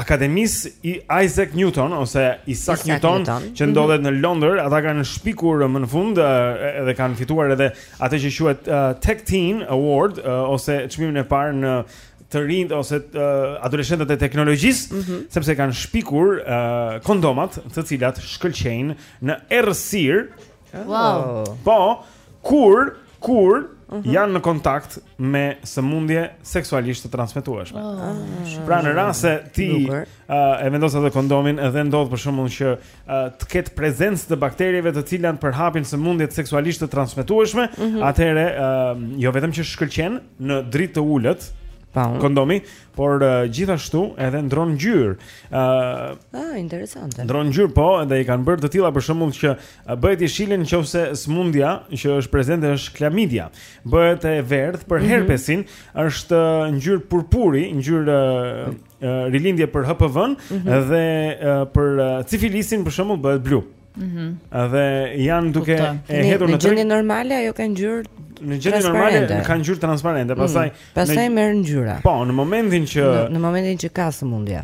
Akademisë Isaac Newton ose Isaac, Isaac Newton, Newton, që mhm. ndodhet mm -hmm. në Londër, ata kanë shpikur më në fund edhe kanë fituar edhe atë që quhet uh, Tech Teen Award uh, ose çmimin e parë në të rinjtë ose uh, adoleshentët e teknologjisë, mm -hmm. sepse kanë shpikur uh, kondomat, të cilat shkëlqejnë në errësirë Wow. Po, kur kur uh mhm. -huh. janë në kontakt me sëmundje seksualisht të transmetueshme. Oh, ah, pra në rast se ti uh, e vendos atë kondomin edhe ndodh për shembull që uh, të ketë prezencë të bakterieve të cilat përhapin sëmundjet seksualisht të transmetueshme, uh mhm. -huh. atëherë uh, jo vetëm që shkëlqen në dritë të ulët, kondomi, por uh, gjithashtu edhe ndron ngjyrë. Ëh, uh, ah, interesante. Ndron ngjyrë po, edhe i kanë bërë të tilla për shembull që uh, bëhet jeshile nëse smundja që është prezente është klamidia. Bëhet e verdhë për mhm. herpesin, mm -hmm. është uh, ngjyrë purpuri, ngjyrë uh, uh, rilindje për HPV-n mm -hmm. dhe uh, për uh, sifilisin për shembull bëhet blu. Mhm. Mm dhe janë duke e hedhur në gjendje normale, ajo ka ngjyrë në gjendje normale, kanë ngjyrë transparente, mm, pastaj mm, pastaj merr ngjyra. Po, në momentin që në, në momentin që ka sëmundje.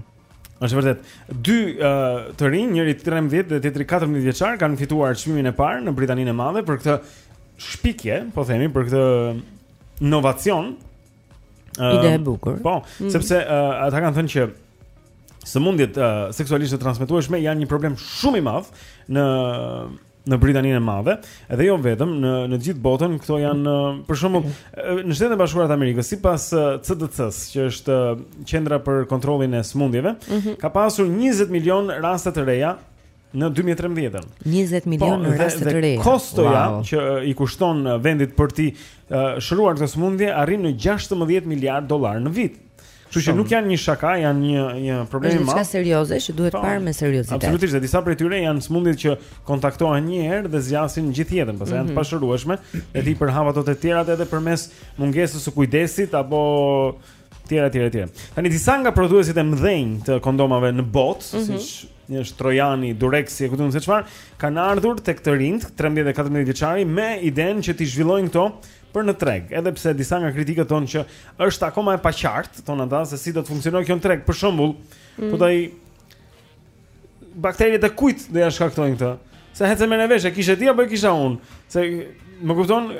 Është vërtet. Dy uh, të rinj, njëri 13 dhe tjetri 14 vjeçar kanë fituar çmimin e parë në Britaninë e Madhe për këtë shpikje, po themi, për këtë inovacion Ide e bukur. Po, mm. sepse uh, ata kanë thënë që sëmundjet uh, seksualisht të transmetueshme janë një problem shumë i madh në në Britaninë e Madhe, edhe jo vetëm në në gjithë botën, këto janë uh, për shembull uh, në Shtetet e Bashkuara të Amerikës, sipas uh, CDC-s, që është uh, Qendra për Kontrollin e Sëmundjeve, mm -hmm. ka pasur 20 milion raste të reja në 2013-ën. 20 milionë po, raste të reja. Kostoja wow. që i kushton uh, vendit për t'i uh, shëruar këto sëmundje arrin në 16 miliard dollar në vit. Kështu që nuk janë një shaka, janë një një problem i madh. Është serioze që duhet po, parë me seriozitet. Absolutisht, dhe disa prej tyre janë sëmundje që kontaktohen një herë dhe zgjasin gjithë jetën, pastaj janë të mhm. pashërueshme, e t'i përhapë tek të tjerët edhe përmes mungesës së kujdesit apo Tjera, tjera, tjera. Tani disa nga prodhuesit e mëdhenj të kondomave në botë, mm -hmm. siç është Trojani, Durexi, e ku di unë se çfarë, kanë ardhur tek të rinjtë, 13 e 14 vjeçari me idenë që t'i zhvillojnë këto për në treg, edhe pse disa nga kritikët thonë që është akoma e paqartë, thonë ata se si do të funksionojë kjo në treg. Për shembull, mm. po ai bakteriet e kujt do ja shkaktojnë këtë? Se hec e merre vesh, e kishe ti apo e kisha unë? Se më kupton,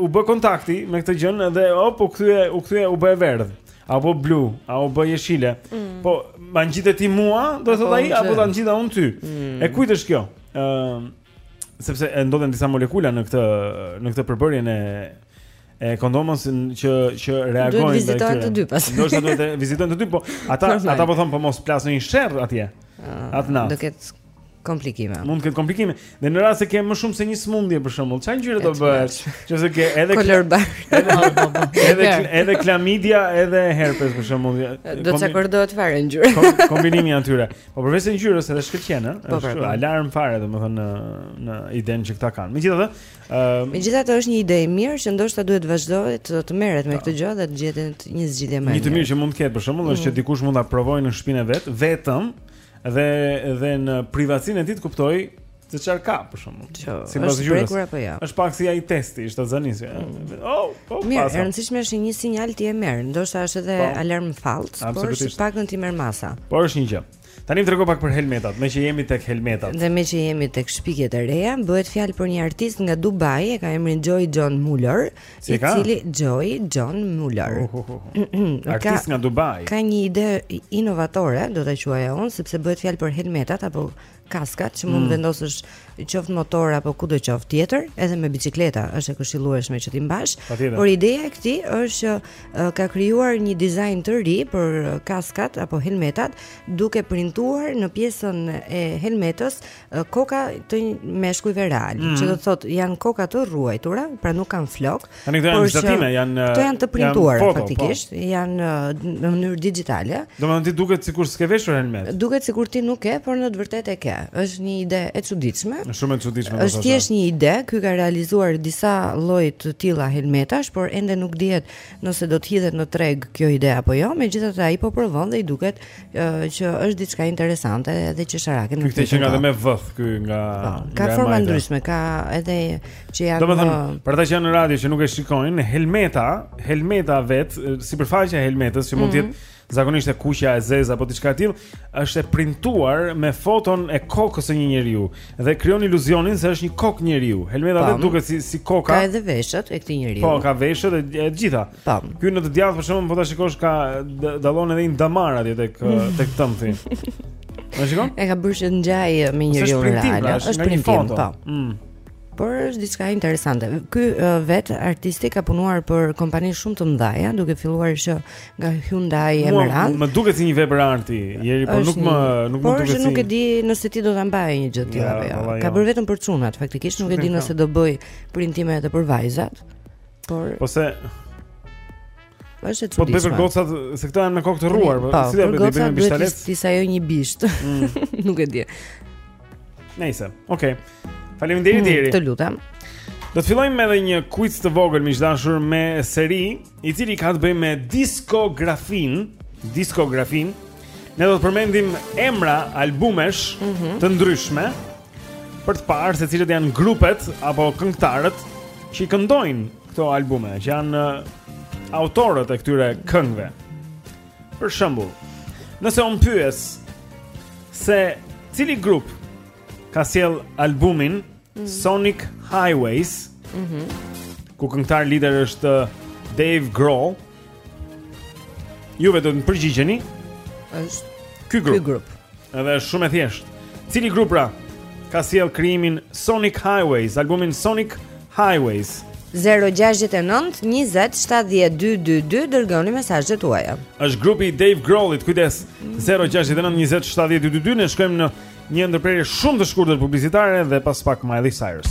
u bë kontakti me këtë gjën dhe op u kthye, u kthye, u bë e verdh apo blu, a u bë jeshile. Mm. Po, ma ngjite ti mua, do të thotë ai, apo ta ngjita unë ty. Mm. E kujt është kjo? Ëm uh, sepse ndodhen disa molekula në këtë në këtë përbërjen e e kondomit që që reagojnë ndaj tyre. Do të vizitojnë të dy pas. Do të duhet të vizitojnë të dy, po ata ata po thon po mos plasë një sherr atje. Ah, Atë natë. Do ketë komplikime. Mund të ketë komplikime. Dhe në rast se ke më shumë se një sëmundje për shembull, çfarë ngjyre do bëhet? Qoftë se ke edhe color bar. Po, po, po. Edhe edhe klamidia, edhe herpes për shembull. Do të çakordohet fare ngjyra. Kombinimi i atyre. Po përveç ngjyrës edhe shkëlqen, ëh, është alarm fare domethënë në në idenë që këta kanë. Megjithatë, Megjithatë është një ide e mirë që ndoshta duhet të vazhdohet të merret me këtë gjë dhe të gjendet një zgjidhje më e mirë. Një të mirë që mund të ketë për shembull është që mm. dikush mund ta provojë në shtëpinë e vet, vetëm dhe dhe në privatësinë e tij të kuptojë se çfarë ka për shembull. Sipas ngjyrës. Jo? Është pak si ai testi i shtatzanisë. Mm. Oh, po. Mirë, e rëndësishme është një sinjal ti e merr. Ndoshta është edhe po. alarm fals, por së paku ti merr masa. Por është një gjë. Tani më trego pak për helmetat, meqë jemi tek helmetat. Dhe meqë jemi tek shpikjet e reja, bëhet fjalë për një artist nga Dubai, e ka emrin Joy John Muller, si e ka? i cili Joy John Muller. Uh, uh, uh. Artist ka, nga Dubai. Ka një ide inovatore, do ta quaja unë, sepse bëhet fjalë për helmetat apo kaskat që mund mm. vendosësh qoftë motor apo kudo qoftë tjetër, edhe me bicikleta është e këshillueshme që t'i mbash. Por ideja e këtij është që uh, ka krijuar një dizajn të ri për kaskat apo helmetat, duke printuar në pjesën e helmetës uh, koka të meshkujve realë, mm. që do të thotë janë koka të rruajtura, pra nuk kanë flokë, Tani këto janë vizatime, janë Këto janë të printuara po. faktikisht, janë në mënyrë digjitale. Domethënë ti duket sikur s'ke veshur helmetë. Duket sikur ti nuk ke, por në të vërtetë e ke. Është një ide e çuditshme. Është shumë e çuditshme. Është thjesht një ide, ky ka realizuar disa lloje të tilla helmetash, por ende nuk dihet nëse do të hidhet në treg kjo ide apo jo. Megjithatë ai po provon dhe i duket që është diçka interesante edhe qesharake nuk e di. Ky nga dhe me vëth ky nga po, ka forma të ndryshme, ka edhe që janë Domethënë, për ata që janë në radio që nuk e shikojnë, helmeta, helmeta vetë, sipërfaqja e helmetës që mund të mhm. jetë zakonisht e kuqe, e zezë apo diçka e tillë, është e printuar me foton e kokës së një njeriu dhe krijon iluzionin se është një kokë njeriu. Helmeta vetë duket si si koka. Ka edhe veshët e këtij njeriu. Po, ka veshët e, e gjitha. Tam. Ky në të djathtë për shembull po ta shikosh ka dallon edhe një damar atje tek tek tëmthi. Ma shikon? E ka bërë që ngjan me njeriun real. Është printim, po. Mm. Por është diçka interesante. Ky uh, vetë artisti ka punuar për kompani shumë të mëdha, duke filluar që nga Hyundai e Mercedes. Më duket si një vepër arti, Eri, por nuk më nuk më duket si. Por nuk e di nëse ti do ta mbaje një gjë të tillë apo jo. Ka jo. bërë vetëm për çunat, faktikisht nuk e di nëse do bëjë printime edhe për vajzat. Por Po se Është e çuditshme. Po bëri për gocat, se këto janë me kokë të rruar, po, po si do të bëjmë bishtalet? Ti sajo një bisht. Mm. Nuk e di. Nejse, okay. Faleminderit Eri. Mm, të lutem. Do të fillojmë edhe një quiz të vogël miq të dashur me seri, i cili ka të bëjë me diskografinë, diskografinë. Ne do të përmendim emra albumesh mm -hmm. të ndryshme. për të parë se cilët janë grupet apo këngëtarët që i këndojnë këto albume, që janë uh, autorët e këtyre këngëve. Për shembull, nëse un pyes se cili grup ka sjell albumin mm -hmm. Sonic Highways, mm -hmm. ku këngëtar lider është uh, Dave Grohl, Ju vetëm përgjigjeni. Është ky grup. Ky grup. Edhe është shumë e thjeshtë. Cili grup pra ka sjell krijimin Sonic Highways, albumin Sonic Highways? 0-6-9-20-7-12-2 Dërgoni mesazhet tuaja është grupi i Dave Grohlit, kujdes 0-6-9-20-7-12-2 Ne shkojmë në një ndërprerje shumë të shkurtër publicitare Dhe pas pak Miley Cyrus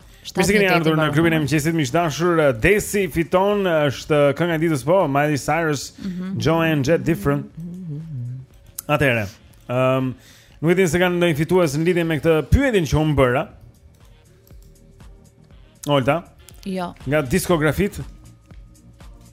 Mirë se keni ardhur në klubin e mëngjesit miq të dashur. Ndërsa fiton është kënga e ditës po, Miley Cyrus, mm -hmm. Joan Jett Different. Atëherë. Ëm, um, nuk e di nëse kam ndonjë fitues në lidhje me këtë pyetjen që unë bëra. Olta? Jo. Nga diskografitë?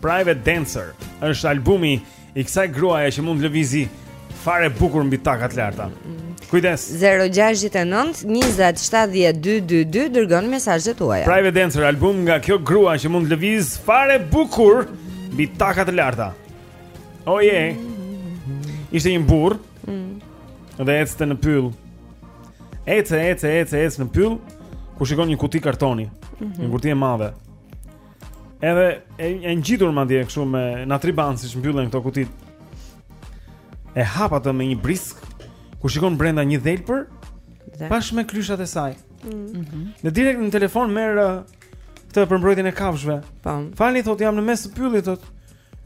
Private Dancer është albumi i kësaj gruaje që mund të lëvizi fare bukur mbi taka të larta. Kujdes. 069 20 70 222 dërgoni mesazhet tuaja. Private Dancer album nga kjo grua që mund të lëvizë fare bukur mbi taka të larta. Oh yeah. Ishte një burrë. Mm. Dhe ecte në pyll. Ec e ec e ec e ec në pyll, ku shikon një kuti kartoni. Mm -hmm. Një kuti e madhe. Edhe e, e ngjitur madje kështu me natriban siç mbyllen këto kutitë. E hap atë me një brisk ku shikon brenda një dhelpër Dhe. bashkë me klyshat e saj. Mhm. Në direkt në telefon merr uh, këtë për mbrojtjen e kafshëve. Po. Falni, i thotë jam në mes të pyllit thotë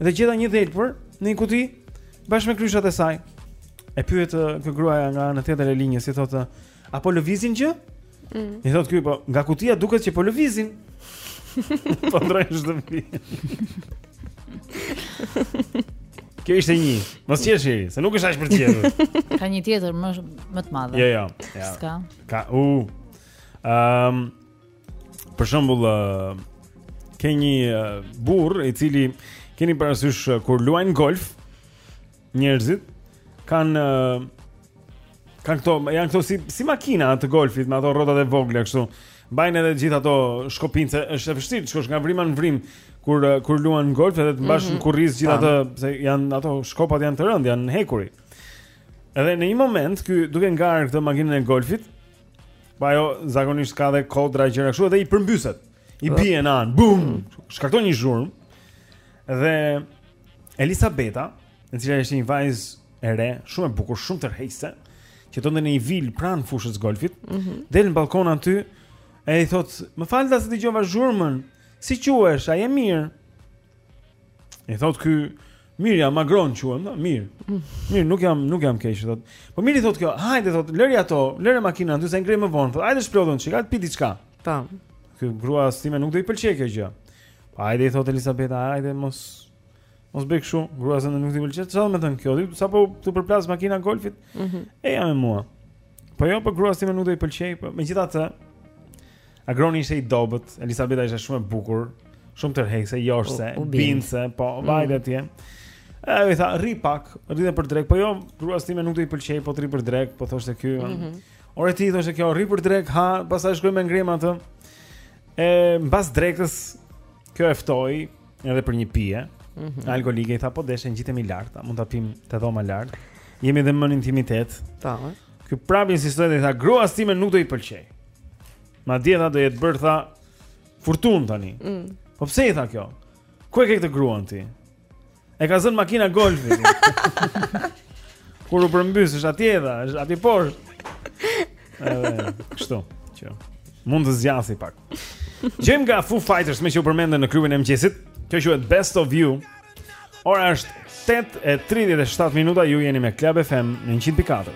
dhe gjeta një dhelpër në një kuti bashkë me klyshat e saj. E pyet uh, kjo gruaja nga ana tjetër e linjës i thotë uh, A po lëvizin gjë? Mm. I thotë ky po, nga kutia duket që po lëvizin. po ndrojnë shtëpi. Kjo ishte një. Mos qeshni, se nuk është aq për të qeshur. Ka një tjetër më më të madhe. Jo, jo. Ja. S'ka. Ka u. Ehm Për shembull, uh, ke një uh, burrë i cili keni parasysh uh, kur luajnë golf, Njerëzit kanë kanë këto, janë këto si si makina të golfit me ato rrotat e vogla kështu. Mbajnë edhe gjithë ato shkopince, është e vështirë të shkosh nga vrima në vrimë kur kur luan golf edhe të mbash mm -hmm. në kurriz gjithë ato, se janë ato shkopat janë të rëndë, janë hekuri. Edhe në një moment ky duke ngar këtë makinën e golfit, po ajo zakonisht ka dhe kodra gjëra kështu dhe i përmbyset. I bie në anë, bum, shkakton një zhurmë. Dhe Elisabeta, e cila ishte një vajzë e re, shumë e bukur, shumë tërheqëse, që jetonte në një vilë pranë fushës golfit, mm -hmm. del në balkon aty e i thot, "Më fal tha se dëgjova zhurmën. Si quhesh? A je mirë?" I thot ky, "Mirë, jam Agron quhem, tha, mirë. Mhm. Mirë, nuk jam, nuk jam keq." Thot, "Po mirë i thot kjo, hajde thot, lëri ato, lëre makinën aty se e ngre më vonë." Thot, "Hajde shplodhu një çik, hajde pi diçka." Tha ky gruas time nuk do i pëlqej kjo gjë. Po hajde i thot Elisabeta, ajde mos mos bëj kështu, gruas nuk i pëlqen. Çfarë do me thënë kjo? Ti sapo t'u përplas makina golfit? Mhm. Mm eja me mua. Po jo, po gruas sime nuk do i pëlqej, po megjithatë Agroni ishte i dobët, Elisabeta ishte shumë e bukur, shumë tërheqëse, joshse, bindëse, po mm. vajte atje. E i tha, rri pak, rri për drekë, po jo, gruas sime nuk do i pëlqej, po të rri për drekë, po thoshte ky. Mm -hmm. Ore ti thoshte kjo, rri për drekë, ha, pastaj shkojmë e ngremë atë. E mbas drekës kjo e ftoi edhe për një pije. Mm -hmm. Alkolike i tha po deshe ngjitemi lart, mund ta pimë te dhoma lart. Jemi dhe më në intimitet. Ta. Po. Ky prapë insistoi dhe tha gruas time nuk do i pëlqej. Madje tha do jetë bërë tha furtunë tani. Mm. Po pse i tha kjo? Ku e ke këtë gruan ti? E ka zënë makina e golfit. Kur u përmbys, është atje tha, është atje poshtë. Edhe kështu, që mund të zgjasi pak. Dëgjojmë nga Foo Fighters meqë u përmendën në klubin e mëngjesit. Kjo quhet Best of You. Ora është 8:37 minuta, ju jeni me Club FM në 100.4.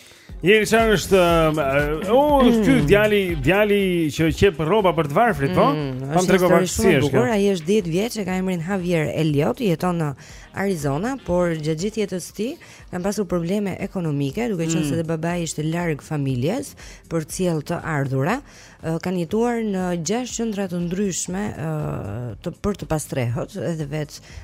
Jeri çan është u uh, është ky mm. djali djali që qep rroba për të varfrit, po? Mm, Kam treguar se si është. Bukur, ai është 10 vjeç, e ka emrin Javier Elliot, jeton në Arizona, por gjatë gjithë jetës së tij kanë pasur probleme ekonomike, duke qenë mm. se dhe babai ishte larg familjes për të sjellë të ardhura. kanë jetuar në gjashtë qendra të ndryshme të për të pastrehët edhe vetë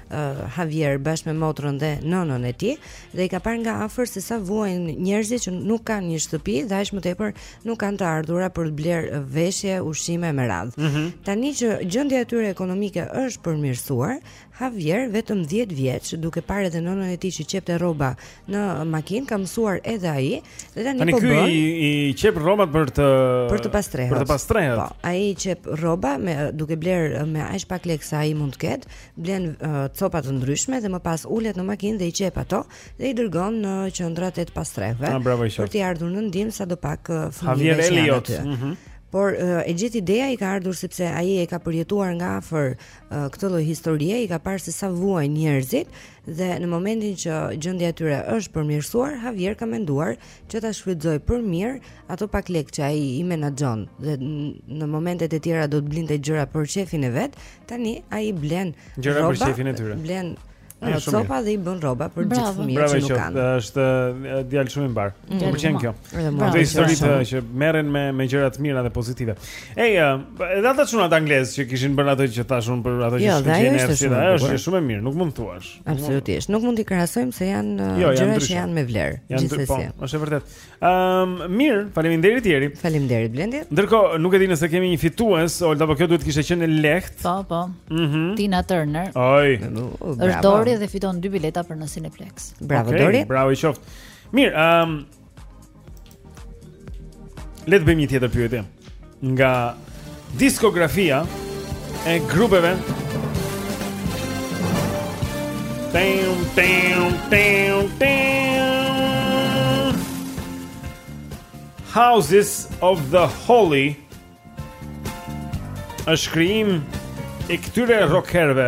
Javier bashkë me motrën dhe nënën e tij dhe i ka parë nga afër se sa vuajnë njerëzit që nuk kanë një shtëpi dhe aq më tepër nuk kanë të ardhura për të blerë veshje, ushqime me radhë. Mm -hmm. Tani që gjendja e tyre ekonomike është përmirësuar, Javier, vetëm dhjetë vjeç, duke parë edhe nënën e tij që qepte rroba në makinë, ka mësuar edhe ai dhe tani, tani po bën. Tani ky i, i qep rrobat për të për të pastrehur. Për të pastrehur. Po, ai qep rroba me duke blerë me aq pak lekë sa ai mund të ketë, blen uh, copa të ndryshme dhe më pas ulet në makinë dhe i qep ato dhe i dërgon në qendrat e të pastrehëve. Ah, për të ardhur në ndihmë sadopak uh, fëmijëve që janë aty. Mm -hmm. Por e gjithë ideja i ka ardhur sepse ai e ka përjetuar nga afër këtë lloj historie i ka parë se sa vuajnë njerëzit dhe në momentin që gjendja e tyre është përmirësuar, Javier ka menduar që ta shfrytëzoj për mirë ato pak lekë që ai i menaxhon dhe në momentet e tjera do të blinte gjëra për qejfin e vet, tani ai blen gjëra për qejfin e tyre. Blen Ajo copa dhe i bën rroba për gjithë fëmijët që nuk kanë. Bravo, është djalë shumë i mbarë. Mm. Më pëlqen kjo. Këto historitë që merren me me gjëra të mira dhe pozitive. Ej, edhe ata çunat anglez që kishin bërë ato që thashun për ato që jo, kishin qenë në Shqipëri, ajo është shumë e mirë, nuk mund të thuash. Absolutisht, nuk mund t'i krahasojmë se janë jo, gjëra që janë me vlerë, gjithsesi. Po, është e vërtetë. Ehm, um, mirë, faleminderit Jeri. Faleminderit Blendi. Ndërkohë, nuk e di nëse kemi një fitues, Olta, por kjo duhet të kishte qenë e lehtë. Po, po. Mhm. Mm Tina Turner. Oj. Është Dori dhe fiton dy bileta për në Cineplexx. Bravo okay, Dori. Bravo i qoftë. Mirë, ehm um, Le të bëjmë një tjetër pyetje. nga diskografia e grupeve Tem, tem, tem, tem. Houses of the Holy është krijim i këtyre rockerëve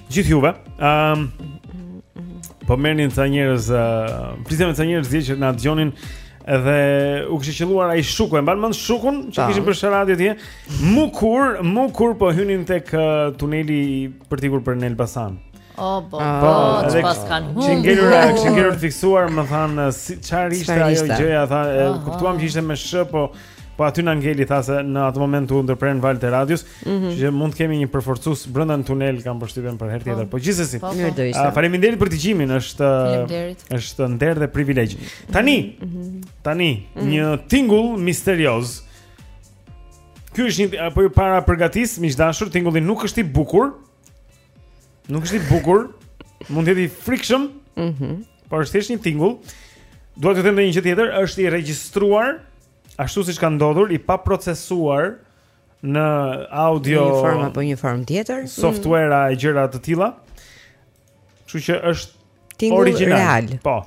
Gjithë juve. Ëm um, po merrnin ca njerëz, uh, prisemi ca njerëz që na dëgjonin dhe u kish qelluar ai shuku e mban mend shukun që kishin për sharadë atje mu kur mu kur po hynin tek uh, tuneli për tikur për në Elbasan o po ah. po çfarë po, kanë humbur kishin ngelur kishin ngelur fiksuar më thanë uh, si çfarë ishte ajo gjëja tha kuptuam që ishte me sh po po aty na ngeli tha se në atë moment u ndërprenë valët e radios Mhm. Që mund të kemi një përforcues brenda në tunel kam përshtypjen për herë tjetër. Po, po gjithsesi. Po, po. Faleminderit për dëgjimin, është është nder dhe privilegj. Tani, mhm. tani mhm. një tingull misterioz. Ky është një a po ju parapërgatis, miq të dashur, tingulli nuk është i bukur. Nuk është i bukur. Mund të jetë i frikshëm. Mhm. Por është thjesht një tingull. Dua të them edhe një gjë tjetër, është i regjistruar ashtu siç ka ndodhur, i paprocesuar në audio në një formë apo një formë tjetër, mm. softuera e gjëra të tilla. Kështu që është origjinal. Real. Po.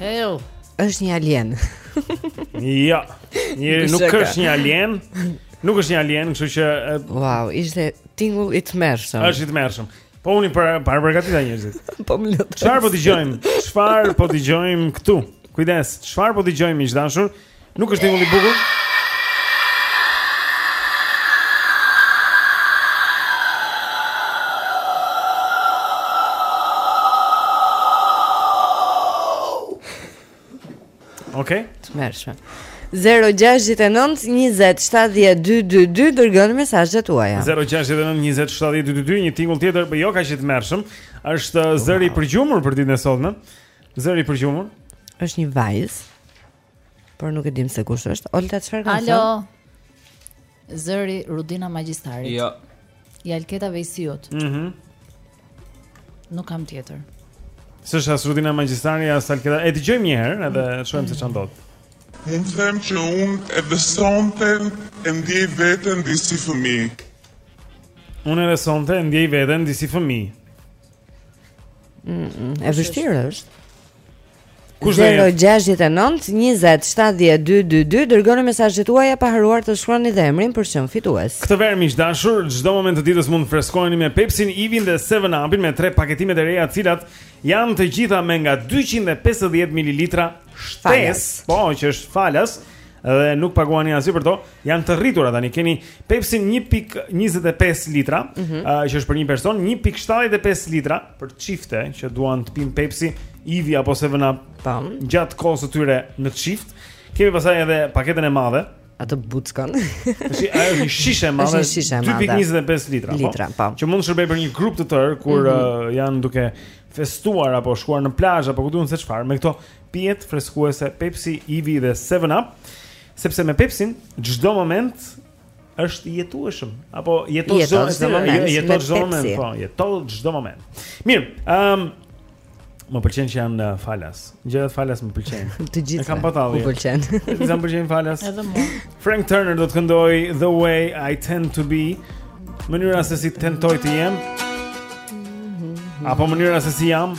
Hell. Është një alien. jo. Një nuk është një alien. Nuk është një alien, kështu që Wow, ishte tingull i tmerrshëm. Është i tmerrshëm. Po unë po i parapërgatita njerëzit. po më lutem. Çfarë po dëgjojmë? Çfarë po dëgjojmë këtu? Kujdes, çfarë po dëgjojmë miq të dashur? Nuk është tingull i bukur. Okej. Okay. Tmerrshëm. 0-6-9-27-12-2 Dërgoni mesazhet tuaja 0-6-9-27-12-2 Një tingull tjetër Por jo kaq i tmerrshëm është zëri i përgjumur për ditën e sotme Zëri i përgjumur është një vajz Por nuk e dim se kush është. Olta çfarë ka thënë? Alo. Zëri i Rudina Magjistarit. Jo. I Alketa Vejsiut. Mhm. Mm nuk kam tjetër. S'është as Rudina Magjistari as Alketa. E dëgjojmë një herë edhe mm. shohim se ça ndodh. Mund të them që unë edhe sonte e ndjej veten disi fëmijë. Unë edhe sonte e ndjej veten disi fëmijë. Mm, mm, e vështirë është. Kush do jetë? 069 20 7 12 2 dërgoni mesazhet tuaja pa harruar të shkruani dhe emrin për çmim fitues. Këtë verë miq të dashur, çdo moment të ditës mund të freskoheni me Pepsin, Ivin dhe 7-Upin me tre paketimet e reja, të cilat janë të gjitha me nga 250 ml shtesë, Falas. po që është falas dhe nuk paguani asgjë për to, janë të rritura tani. Keni Pepsin 1.25 litra, ë, që është për një person, 1.75 litra, për çifte që duan të pinë Pepsi, Ivi apo 7 Up. Tam. Gjatë kohës së tyre në çift, kemi pastaj edhe paketën e madhe. Atë buçkanen. Tash ajo është një shishe e madhe. Është shishe e madhe. 2.25 litra. Po. Litra, po. Që mund të shërbejë për një grup të tërë kur mm -hmm. uh, janë duke festuar apo shkuar në plazh apo ku di unë se çfarë. Me këto pijet freskuese Pepsi, Ivi dhe 7 Up. Sepse me Pepsin çdo moment është i jetueshëm apo jeton çdo moment, jeton çdo moment, po, jeton çdo moment. Mirë, ëm um, Më pëlqen që janë uh, falas. Gjërat falas më pëlqejnë. Të gjitha. Kam patalli. Më pëlqen. Më pëlqejnë falas. Edhe mua. Frank Turner do të këndojë The Way I Tend to Be. Mënyra se si tentoj të jem. Apo mënyra se si jam.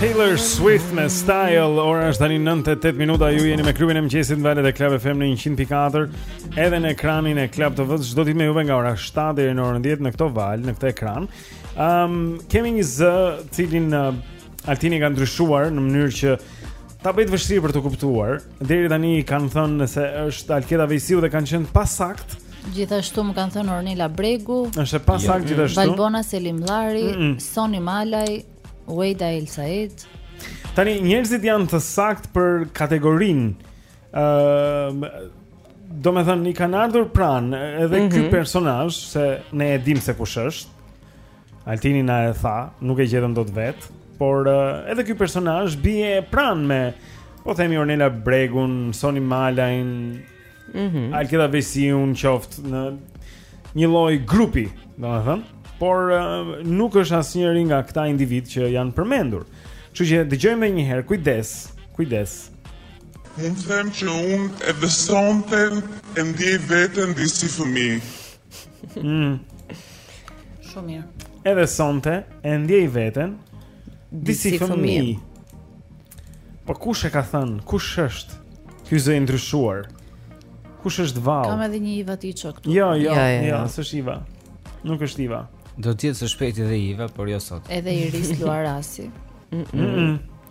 Taylor Swift me Style Ora është tani 9 e 8 minuta Ju jeni me klubin e mëngjesit në valët e Club FM në 100.4 Edhe në ekranin e Club TV-së Çdo ditë me juve nga ora 7 deri në orën 10 Në këto valë, në këtë ekran um, Kemi një zë të cilin uh, Altini e ka ndryshuar në mënyrë që Ta bëjë të vështirë për t'u kuptuar Deri tani kanë thënë se është Alketa Vejsiu dhe kanë qenë pasakt. Gjithashtu më kanë thënë Ornela Bregu. Është pa jo. sakt gjithashtu. Valbona Selimllari, mm -mm. Soni Malaj, Weda El Said. Tani njerëzit janë të saktë për kategorinë. Ëm uh, Do me thënë, i kanë ardhur pranë edhe mm -hmm. ky mhm. personazh, se ne e dim se kush është, Altini na e tha, nuk e gjetëm dot vetë, por uh, edhe ky personazh bie pranë me po themi Ornela Bregun, Soni Malajn, mm -hmm. Alketa Vesiun qoftë në një lloj grupi, domethënë, por uh, nuk është asnjëri nga këta individë që janë përmendur. Kështu që dëgjojmë një herë, kujdes, kujdes. Mund të them që unë edhe sonte e ndjej veten disi fëmijë. Mm. Shumë mirë. Edhe sonte e ndjej veten disi fëmijë. Po kush e ka thënë? Kush është? Ky zë i ndryshuar. Kush është vallë? Kam edhe një Iva Tiço këtu. Jo, jo, ja, ja, ja. jo, s'është Iva. Nuk është Iva. Do të jetë së shpejti dhe Iva, por jo sot. Edhe Iris Luarasi. Mm -mm. Mm -mm.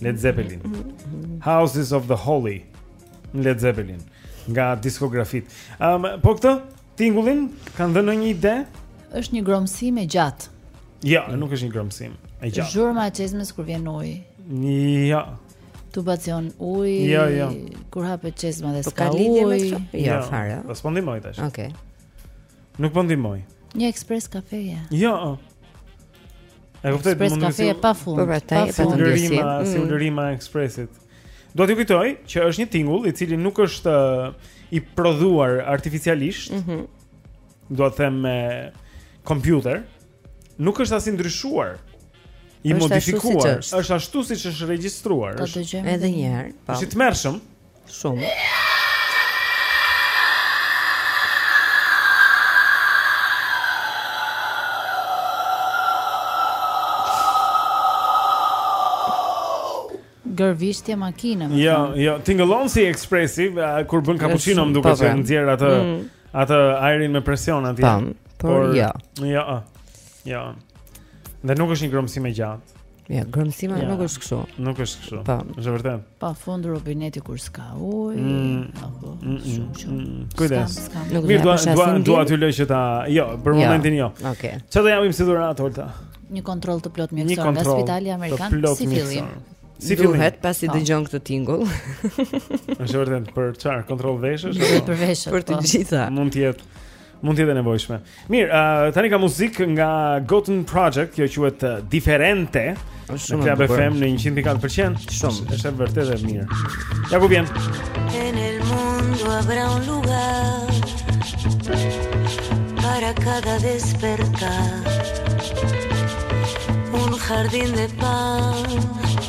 Led Zeppelin. Houses of the Holy. Led Zeppelin nga diskografitë. Ëm, um, po këtë tingullin kanë dhënë ndonjë ide? Është një gromësimë e gjatë. Jo, ja, nuk është një gromësimë e gjatë. Zhurma e çezmës kur vjen uji. Jo. Ja. Tubacion uji. Jo, ja, jo. Ja. Kur hapet çezma dhe po s'ka uji. Jo, ja, fare. Po s'po ndihmoj tash. Okej. Okay. Nuk po ndihmoj. Një ekspres kafeje. Jo. Ja. E kuptoj të mundin si pa fund. Po vetë e vetëm disi. Si mm. ulërima e ekspresit. Dua t'ju kujtoj që është një tingull i cili nuk është uh, i prodhuar artificialisht. Mm -hmm. Dua të them me kompjuter. Nuk është as i ndryshuar. I është modifikuar. Ashtu është. është ashtu siç është regjistruar. Është edhe një herë. Po. Është i tmerrshëm. Shumë. Gërvishtje makina. Jo, jo, tingëllon si ekspresi kur bën cappuccino më duket që nxjerr atë mm. atë ajrin me presion atje. Tam, por, por jo. Jo. Jo. Dhe nuk është një gromësimë e gjatë. Ja, gromësima ja. nuk është kështu. Nuk është kështu. Po. Është vërtet. Pafund rubineti kur s'ka ujë. Mm. Apo. Mm, mm, shumë shumë. Mm, kujdes. Mirë, dua dua dua të lësh ta. Jo, për jo. momentin jo. Okej. Okay. Çfarë do japim si dhuratë Olta? Një kontroll të plotë mjekësor nga Spitali Amerikan si fillim. Si fillim? Duhet pasi po. dëgjon këtë tingull. Është vërtet për çfarë? Kontroll veshësh? Për veshët. Për të po. gjitha. Mund të jetë Mund të jetë e nevojshme. Mirë, uh, tani ka muzikë nga Gotan Project, kjo quhet uh, Diferente. Në Club FM në 100.4 për qind, është vërtet e mirë. Ja ku vjen. En el mundo habrá un lugar para cada despertar. Un jardín de paz.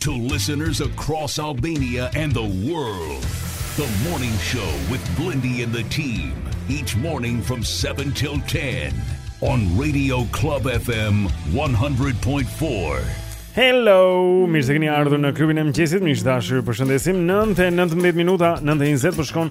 To listeners across Albania and the world, the morning show with Blendi and the team, each morning from 7 till 10 on Radio Club FM 100.4. Hello, mirë se keni ardhur në klubin e mëngjesit. Miq të dashur, ju përshëndesim. 9:19 minuta, 9:20 po shkon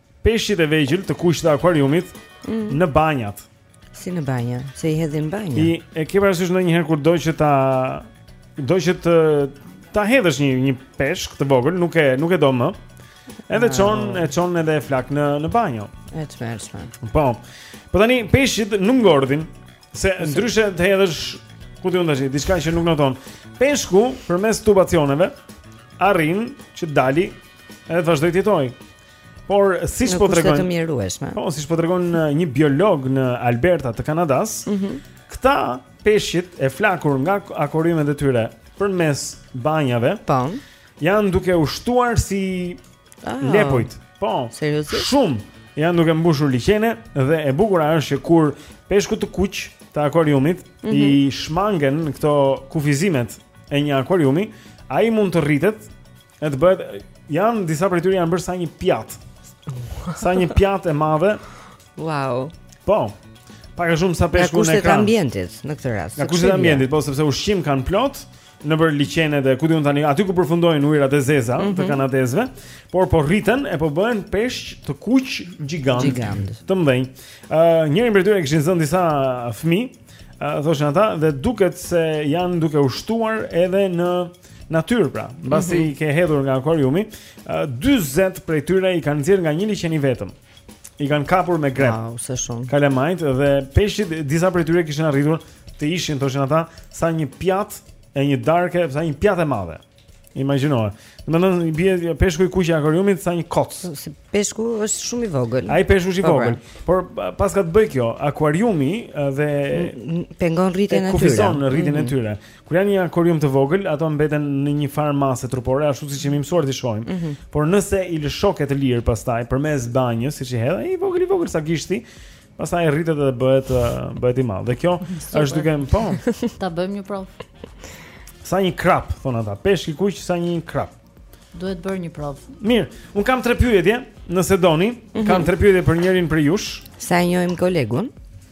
Peshqit e vegjël të kuqtë të akuariumit mm. në banjat. Si në banjë, se i hedhin banjë. E ke parasysh ndonjëherë kur do që ta do që të ta hedhësh një një peshk të vogël, nuk e nuk e do më. Edhe ah. çon, e çon edhe flak në në banjë. E tmerrshme. Po. Po tani peshqit nuk ngordhin, se ndryshe të hedhësh ku ti mund të jesh, diçka që nuk noton. Peshku përmes tubacioneve arrin që të dali në det edhe të vazhdojë të jetojë. Por siç po tregon e tmerrshme. Po siç po tregon një biolog në Alberta të Kanadas, mm -hmm. këta peshqit e flakur nga akuariumet e tyre përmes banjave, po, janë duke u shtuar si ah, lepujt. Po, seriozisht? Shumë janë duke mbushur liqene dhe e bukura është që kur peshkut të kuq të akuariumit mm -hmm. i mhm. shmangen këto kufizimet e një akuariumi, ai mund të rritet E të bëhet, janë disa prej tyre janë bërë sa një pjatë. Sa një pjatë e madhe. Wow. Po. Pak a shumë sa peshku në ekran. Nga kushtet e ambientit në këtë rast. Nga kushtet e ambientit, po sepse ushqim kanë plot nëpër liqenet e ku di unë tani aty ku përfundojnë ujërat e zeza mm -hmm. të mhm. kanadezëve, por po rriten e po bëhen peshq të kuq gjigant. Gjigant. Të mëdhenj. Ë uh, njëri prej tyre e kishin zënë disa fëmijë, uh, thoshin ata dhe duket se janë duke u shtuar edhe në natyrë pra, mbasi mm -hmm. i ke hedhur nga akvariumi, 40 prej tyre i kanë nxjerrë nga një liqen i vetëm. I kanë kapur me grep. Wow, sa shumë. Kalamajt dhe peshqit, disa prej tyre kishin arritur të ishin thoshin ata sa një pjatë e një darke, sa një pjatë e madhe. Imagjinoje. Domethënë i bie peshku i kuq i akvariumit sa një kocë. Se peshku është shumë i vogël. Ai peshku është i po, pra. vogël. Por paska të bëjë kjo, akvariumi dhe pengon rritjen e tyre. Kufizon rritjen e mhm. tyre. Kur janë në akuarium të vogël, ato mbeten në një farë mase trupore, ashtu siç jemi mësuar t'i shohim. Mm -hmm. Por nëse i lëshon të lirë pastaj përmes banjës, siç i hedh, ai i vogël i vogël sa gishti, pastaj rritet dhe bëhet bëhet i madh. Dhe kjo Super. është duke më po. Ta bëjmë një provë. Sa një krap, thon ata, peshk i kuq sa një krap. Duhet bërë një provë. Mirë, un kam tre pyetje, nëse doni, mm -hmm. kam tre pyetje për njërin prej jush. Sa e njohim kolegun?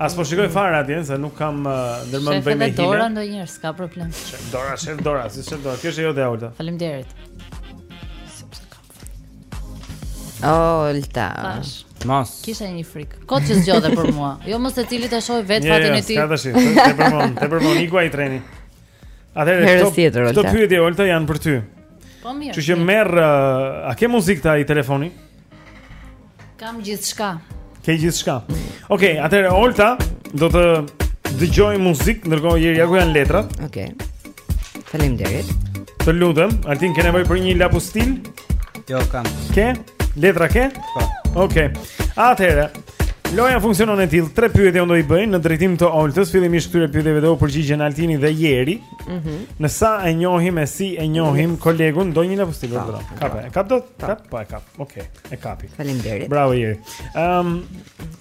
As po shikoj fare atje, se nuk kam uh, ndërmend bëj me hile. Shef Dora ndonjëherë, s'ka problem. Shef Dora, shef Dora, si shef Dora. Kjo është jote Olta. Faleminderit. Olta. Tash. Mos. Kisha një frik. Kot që zgjodhe për mua. Jo mo, secili ta shoh vetë fatin e tij. Jo, s'ka tash. Te përmon, te përmon iku ai treni. Atëherë këto, këto pyetje Olta janë për ty. Po mirë. Që që merr uh, a ke muzikë te ai telefoni? Kam gjithçka. Ke gjithçka. Okej, okay, atëherë Olta do të dëgjoj muzikë ndërkohë që ja ku janë letrat. Okej. Okay. Faleminderit. Të lutem, Altin ke nevojë për një lapustil? Jo, kam. Ke? Letra ke? Po. Okej. Okay. Atëherë Loja funksionon e tillë, tre pyetje do i bëj në drejtim të Oltës, fillimisht këtyre pyetjeve do u përgjigjen Altini dhe Jeri. Mhm. Mm në sa e njohim e si e njohim yes. kolegun, do një lapustil bro. Kap, e kap dot? Kap, po e kap. Okej, okay. e kapi. Faleminderit. Bravo Jeri. Ehm um,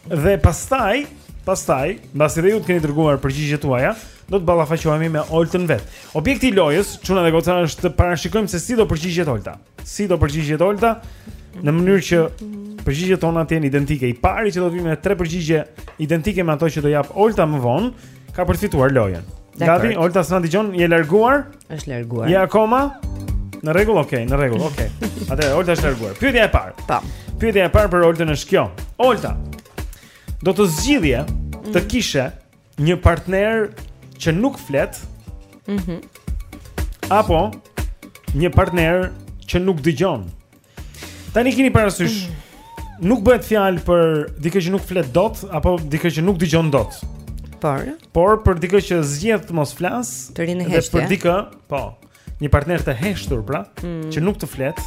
dhe pastaj, pastaj, mbasi dhe ju të keni dërguar përgjigjet tuaja, do të ballafaqohemi me Oltën vet. Objekti i lojës, çuna dhe goca është të parashikojmë se si do përgjigjet Olta. Si do përgjigjet Olta? Në mënyrë që përgjigjet tona të jenë identike. I pari që do të vijë me tre përgjigje identike me ato që do jap Olta më vonë, ka përfituar lojën. Gati, Olta s'na dëgjon, je larguar? Është larguar. Je akoma? Në rregull, okay, në rregull, okay. Atëherë Olta është larguar. Pyetja e parë. Po. Pyetja e parë për Oltën është kjo. Olta. Do të zgjidhje të mhm. kishe Një partner që nuk flet. Mhm. Mm apo një partner që nuk dëgjon. Tani keni parasysh. Mm -hmm. Nuk bëhet fjalë për dikë që nuk flet dot apo dikë që nuk dëgjon dot. Por, por për dikë që zgjedh të mos flas, të rri në heshtje. Dhe për dikë, po, një partner të heshtur pra, mm. që nuk të flet,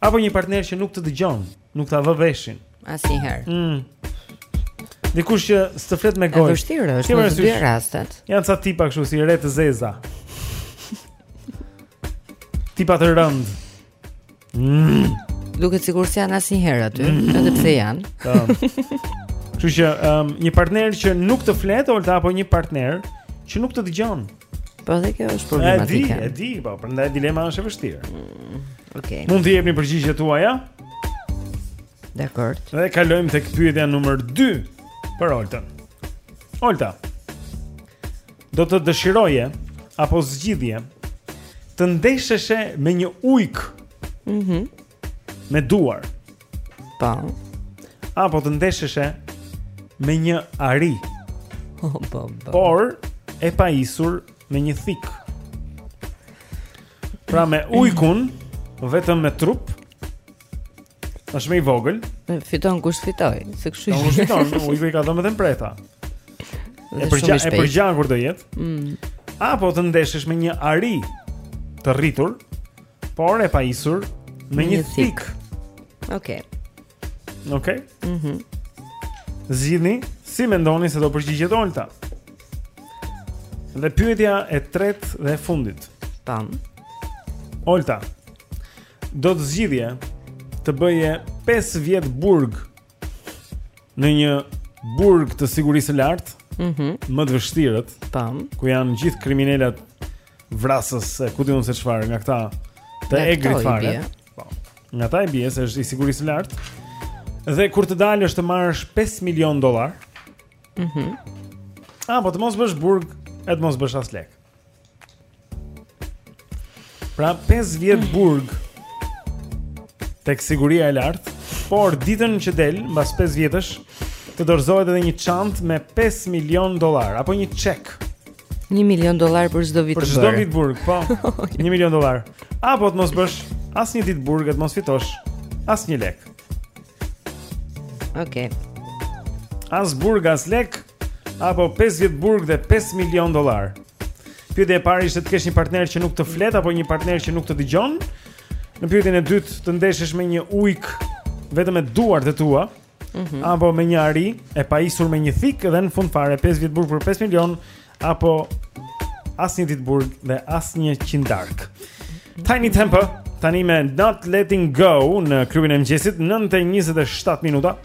apo një partner që nuk të dëgjon. Nuk ta vë veshin. Asnjëherë. Mm. Dikush që s'të flet me gojë. Është vështirë, është në dy rastet. Janë ca tipa kështu si re të zeza. tipa të rënd. Mm. Duket sikur s'janë asnjëherë aty, mm. edhe pse janë. Po. Kështu që um, një partner që nuk të flet Olta apo një partner që nuk të dëgjon. Po dhe kjo është problematike. E di, e di, po, prandaj dilema është e vështirë. Mm, Okej. Okay. Mund të jepni përgjigjet tuaja? Dakor. Dhe kalojmë tek pyetja numër 2 për Oltën. Olta. Do të dëshiroje apo zgjidhje të ndesheshe me një ujk? Mhm. Mm Me duar. Pa. Apo të ndesheshe me një ari. Po, po, po. Por e pajisur me një thik. Pra me ujkun vetëm me trup. Është më i vogël. Fiton kush fiton, se kush fiton, ujku i ka dhëmbët e mprehta. E përgja, e përgjakur do jetë. Mm. Apo të ndeshesh me një ari të rritur Por e pajisur me një thik. Okej. Okay. Okej. Okay? Mhm. Mm Zgjidhni si mendoni se do përgjigjet Olta. Dhe pyetja e tretë dhe e fundit. Tam. Olta. Do të zgjidhje të bëje 5 vjet burg në një burg të sigurisë së lartë, ëh, mm -hmm. më të vështirët, tam, ku janë gjithë kriminelët vrasës, ku di unë se çfarë, nga këta të egrit fare. Po. Nga ata i bie se është i sigurisë së lartë. Dhe kur të dalësh të marrësh 5 milion dollar. Mhm. Mm apo të mos bësh burg, e të mos bësh as lek. Pra 5 vjet mm. burg tek siguria e lartë, por ditën që del mbas 5 vjetesh të dorëzohet edhe një çantë me 5 milion dollar apo një çek. 1 milion dollar për çdo vit burg. Për çdo vit burg, po. 1 milion dollar. Apo të mos bësh asnjë ditë burg, të mos fitosh asnjë lek. Okej. Okay. As burg as lek, apo 5 vjet burg dhe 5 milion dollar. Pyetja e parë ishte të kesh një partner që nuk të flet apo një partner që nuk të dëgjon. Në pyetjen e dytë të ndeshesh me një ujk vetëm me duart e tua. Mm -hmm. apo me një ari e pajisur me një thik dhe në fund fare 5 vjet burg për 5 milion apo asnjë ditë burg dhe asnjë qindarkë. Tinie Tempah tani me Not Letting Go në klubin e mëngjesit 9:27 minuta.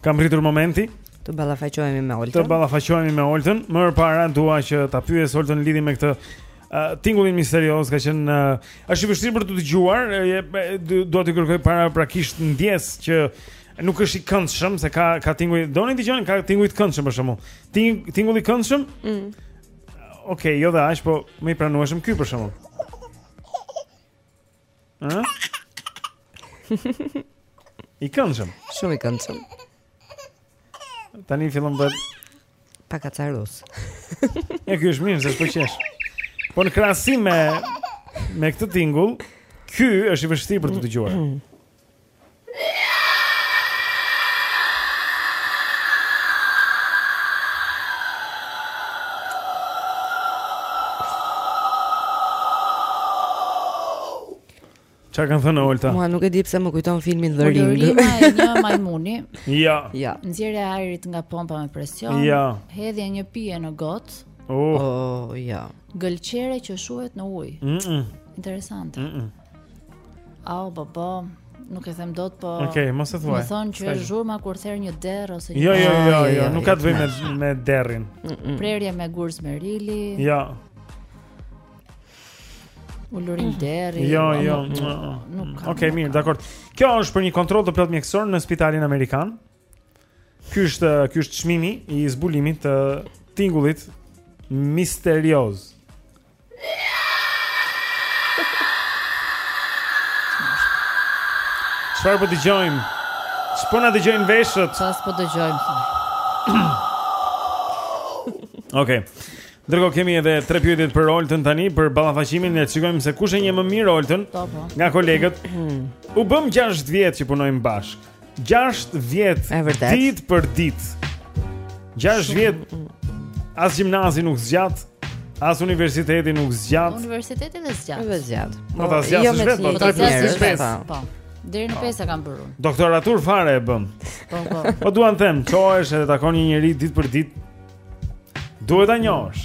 Ka arritur momenti Të ballafaqohemi me Oltën Të ballafaqohemi me Oltën Më përpara dua që ta pyes Oltën lidhur me këtë uh, Tingullin misterios ka qenë uh, është i vështirë për t'u dëgjuar Dua t'ju kërkoj paraprakisht ndjesë që Nuk është i këndshëm se ka, ka tingull Doni ta dëgjoni ka tingull të këndshëm për shembull Ting, Tingull i këndshëm mm. Okej, okay, jo dhe aq po më i pranueshëm ky për shembull Ëh? I këndshëm. Shumë i këndshëm. Tani fillon bëhet pak acarues. e ky është mirë, se po qesh. Po në krahasim me me këtë tingull, ky është i vështirë për të dëgjuar. Ça kanë thënë Olta? Mua nuk e di pse më kujton filmin The Ring. Ulurima e një majmuni. ja. Ja. Nxjerrja e ajrit nga pompa me presion. Ja. Hedhja e një pije në gotë. Oh, oh ja. Gëlqere që shuhet në ujë. Mm -mm. Interesante. Mm -mm. Au, po po, nuk e them dot, po. Okej, okay, mos e thuaj. Më thonë që është zhurma kur ther një derr ose një. Jo, jo, jo, jo, jo nuk ka të bëjë me me derrin. Prerje me gur zmerili. Jo. Ulërin derri. Jo, jo. Nuk. Okej, mirë, dakord. Kjo është për një kontroll të plotë mjekësor në spitalin amerikan. Ky është ky është çmimi i zbulimit të tingullit misterioz. Çfarë po dëgjojmë? Ç'po na dëgjojnë veshët? Çfarë po dëgjojmë? Okej. Okay. Ndërkohë kemi edhe tre pyetjet për Oltën tani për ballafaqimin e të shikojmë se kush e njeh më mirë Oltën po, po. nga kolegët. U bënë 6 vjet që punojmë bashkë. 6 vjet ditë për ditë. 6 vjet as gjimnazi nuk zgjat, as universiteti nuk zgjat. Universiteti dhe zgjat. Edhe zgjat. Po ta zgjat jo vetë, po ta zgjat vetë. Po. Deri në 5 e kam bërë. Doktoraturë fare e bëmë. Po po. Po dua të them, çohesh edhe takon një njeri ditë për ditë. Duhet ta njohësh.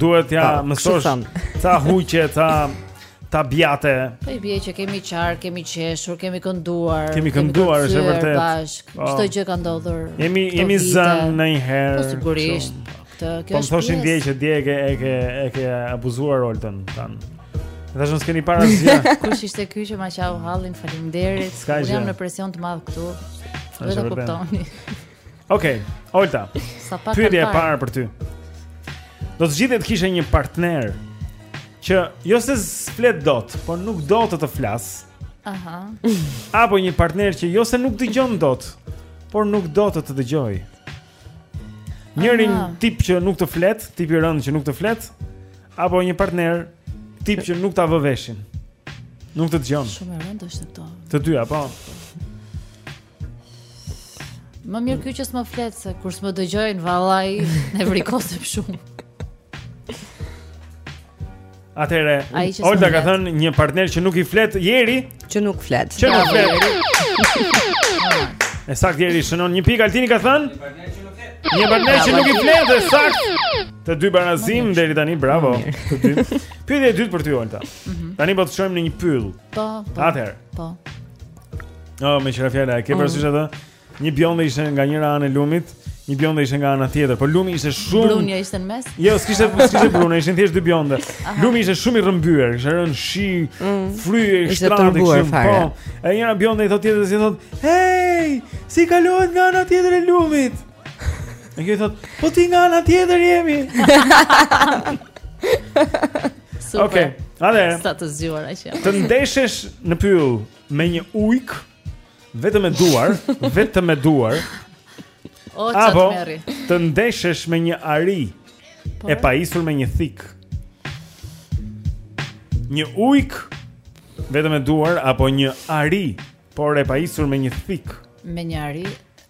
Duhet t'ia po, mësosh ca huqe ca tabiate. Po i bie që kemi qarë, kemi qeshur, kemi kënduar. Kemi kënduar është vërtet. Bashkë, po. çdo gjë ka ndodhur. Jemi jemi zënë ndonjëherë. Po sigurisht. Këtë kjo është. Po thoshin dje që dje e ke e ke e ke abuzuar Oltën tonë. Dhe shumë s'keni para zja Kush ishte ky që ma qau hallin, faleminderit S'ka gjë Unë jam në presion të madh këtu Dhe të kuptoni Okej, okay, Olta. Sa pak. Pyetja e parë për ty. Do zgjidhje të kishe një partner që jo se s'flet dot, por nuk do të të flasë. Aha. Apo një partner që jo se nuk dëgjon dot, por nuk do të të dëgjojë. Njëri tip që nuk të flet, tip i rëndë që nuk të flet, apo një partner tip që nuk ta vë veshin. Nuk të dëgjon. Shumë e rëndë është këto. Të dyja, po. Më mirë ky që s'më flet se kur s'më dëgjojnë vallai nevrikosem shumë. Atëre, Olga ka thënë një partner që nuk i flet Jeri, që nuk flet. Që nuk flet. E saktë Jeri shënon një pikë Altini ka thënë. Një partner që nuk i flet, e saktë. Të dy barazim deri tani, bravo. Të dy. Pyetja e dytë për ty Olga. Mhm. Tani po të shojmë në një pyll. Po. po. Atëre. Po. Oh, meqë ra fjala, e ke parasysh mm. atë? Një bjonde ishte nga njëra anë e lumit, një bjonde ishte nga ana tjetër, por lumi ishte shumë Brunia ishte në mes. Jo, s'kishte s'kishte brunia, ishin thjesht dy bjonde. Lumi ishte shumë i rrëmbyer, kishte rënë shi, mm. fryrë, ishte tërbuar fare. Po, e njëra bjonde i thotë tjetrës, i thotë, "Hey, si kalohet nga ana tjetër e lumit?" Dhe kjo i thotë, po ti nga ana tjetër je mi. Super. Okej. Okay. Atëherë. Sa të zgjuar aq jam. Të ndeshesh në pyll me një ujk vetëm me duar, vetëm me duar. O çat Apo, merri. Të ndeshesh me një ari por e pajisur me një thikë. Një ujk vetëm me duar apo një ari, por e pajisur me një thikë. Me një ari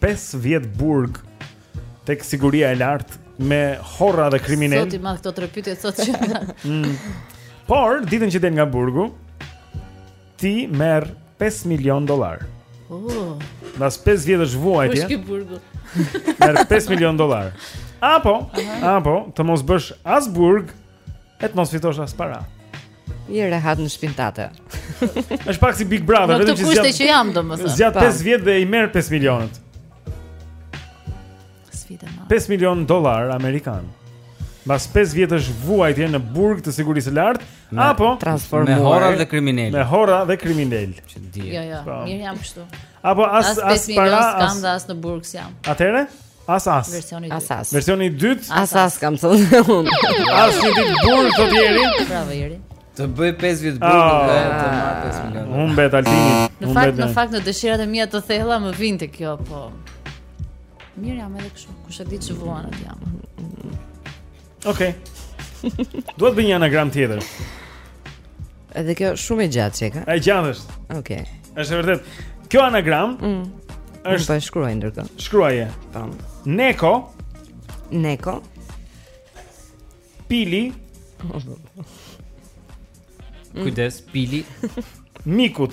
5 vjet burg tek siguria e lartë me horra dhe kriminelë. Zot i madh këto tre pyetje sot që. Mm. Por ditën që del nga burgu ti merr 5 milion dollar. Oh. Mbas 5 vjetësh vuajtje. Kush ky burgu? Merr 5 milion dollar. Apo, uh -huh. apo të mos bësh as burg, E të mos fitosh as para. Je rehat në shpinë tënde. Është pak si Big Brother, vetëm që zgjat. Kështu siç jam domethënë. Zgjat 5 vjet dhe i merr 5 milionët. Sfida. 5 milion dollar amerikan. Mbas 5 vjetësh vuajtje në burg të sigurisë së lartë, apo transformuar me horra dhe kriminelë. Me horra dhe kriminelë. Që di. Jo, jo, po. mirë jam kështu. Apo as as, as para s'kam dhe as në burg jam. Atëre? As as. Versioni i dytë. As as. Versioni i dytë. As as kam thënë unë. Asnjë ditë burg thotë Jeri. Bravo Jeri. Të bëj 5 vjet burg oh, dhe të marr 5 milionë. Unë mbet Altini. Në fakt, në fakt në dëshirat e mia të thella më vinte kjo, po. Mirë jam edhe kështu. Kush e di ç'vuan atje. Okej. Okay. Duhet të bëj një anagram tjetër. Edhe kjo shumë e gjatë që ka. E gjatë është. Okej. Okay. Është vërtet. Kjo anagram mm. është po e shkruaj ndërkohë. Shkruaje. Po. Neko. Neko. Pili. Kujdes, pili. Mikut.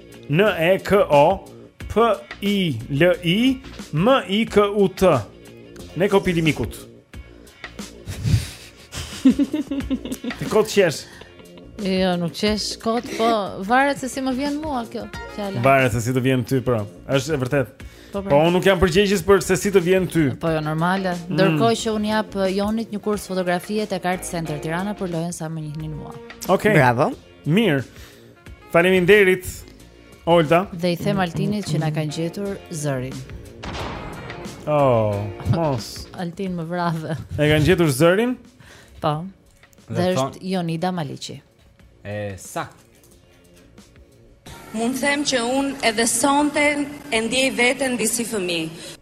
N E K O P I L I M I K U T. Ne kopili mikut. Ti kot qesh. Jo, nuk qesh kot, po varet se si më vjen mua kjo fjala. Varet se si të vjen ty, pra. Është e vërtet. Po, pra. po unë nuk jam përgjegjës për se si të vjen ty. Po jo normale. Mm. Ndërkohë që un jap uh, Jonit një kurs fotografie tek Art Center Tirana për lojën sa më njihnin mua. Okej. Bravo. Mirë. Faleminderit Olta. Dhe i them Altinit që na e kanë gjetur zërin. Oh, mos. Altin më vrave. E kanë gjetur zërin? Po. Dhe është Jonida Maliqi. E sakt. Mund të them që un edhe sonte e ndjej veten disi fëmijë.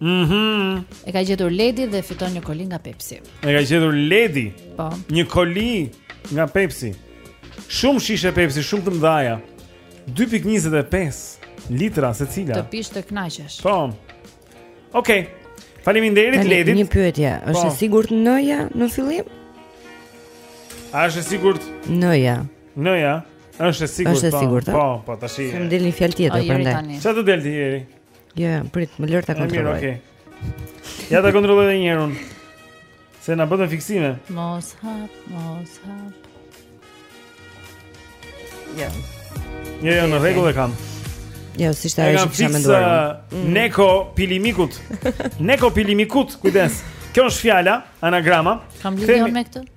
Mhm. Mm e ka gjetur Ledi dhe fiton një koli nga Pepsi. E ka gjetur Ledi. Po. Një koli nga Pepsi. Shumë shishe Pepsi, shumë të mëdha. 2.25 litra secila. Të pish të kënaqesh. Po. Okej. Faleminderit Ledit. Një pyetje, po, është e sigurt N-ja në fillim? A është e sigurt? N-ja. N-ja. Është e sigurt. Është e, po, sigurt. Po, po, tash. Më del një fjalë tjetër prandaj. Sa do del ti ieri? Jo, jo, prit, më lër ta kontrolloj. Okej. Ja ta kontrolloj edhe një herë unë. Se na bëtë me fiksime. Mos hap, mos hap. Ja. Jo, jo, në rregull e kam. Jo, s'është ajo që kisha menduar. Uh, mm. Neko Pilimikut. Neko Pilimikut, kujdes. Kjo është fjala, anagrama. Ka lidhje me këtë?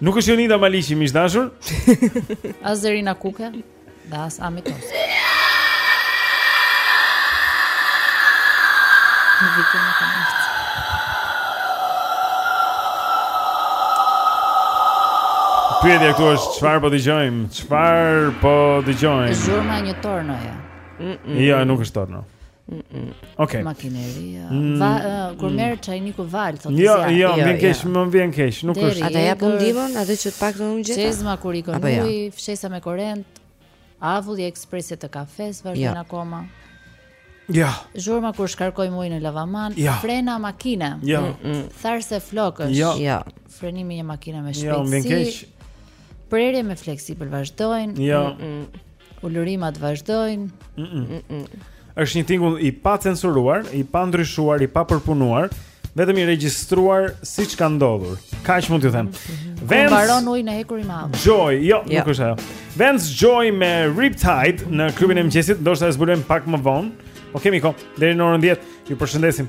Nuk është Jonida Maliqi, miq të dashur. As Zerina Kuke, dhe as Emi Tosi. Pyetja këtu është çfarë po dëgjojmë? Çfarë po dëgjojmë? Zhurma e një tornoje. Jo, nuk është torno. Okej. Makineri. Mm. Va, uh, kur mm. merr çajniku val thotë jo, se. Jo, jo, më, jo, keq, jo, më vjen keq, nuk është. Ata ja po ndihmon atë që të paktën unë gjeta. Çezma kur ikën, jo, uji, fshesa me korrent, avulli i ekspresit të kafes vazhdon, jo, akoma. Jo. Zhurma kur shkarkojmë ujin në lavaman, jo, frena makine. Jo. Mm, mm. Tharse flokësh. Jo, jo. Frenimi i një makine me shpejtësi. Jo, më vjen keq. Prerje me fleksibël vazhdojnë. Jo. Mm -mm. Ulërimat vazhdojnë. Mm -mm. Mm -mm. Është një tingull i pacensuruar, i pandryshuar, i papërpunuar, vetëm i regjistruar siç ka ndodhur. Kaq mund t'ju them. Mhm. Vance, kur mbaron uji në hekur, i madh. Joy, jo, jo, nuk është ajo. Vance Joy me Riptide në klubin e mëngjesit, ndoshta e zbulojmë pak më vonë. Po kemi kohë deri në orën 10. Ju përshëndesim.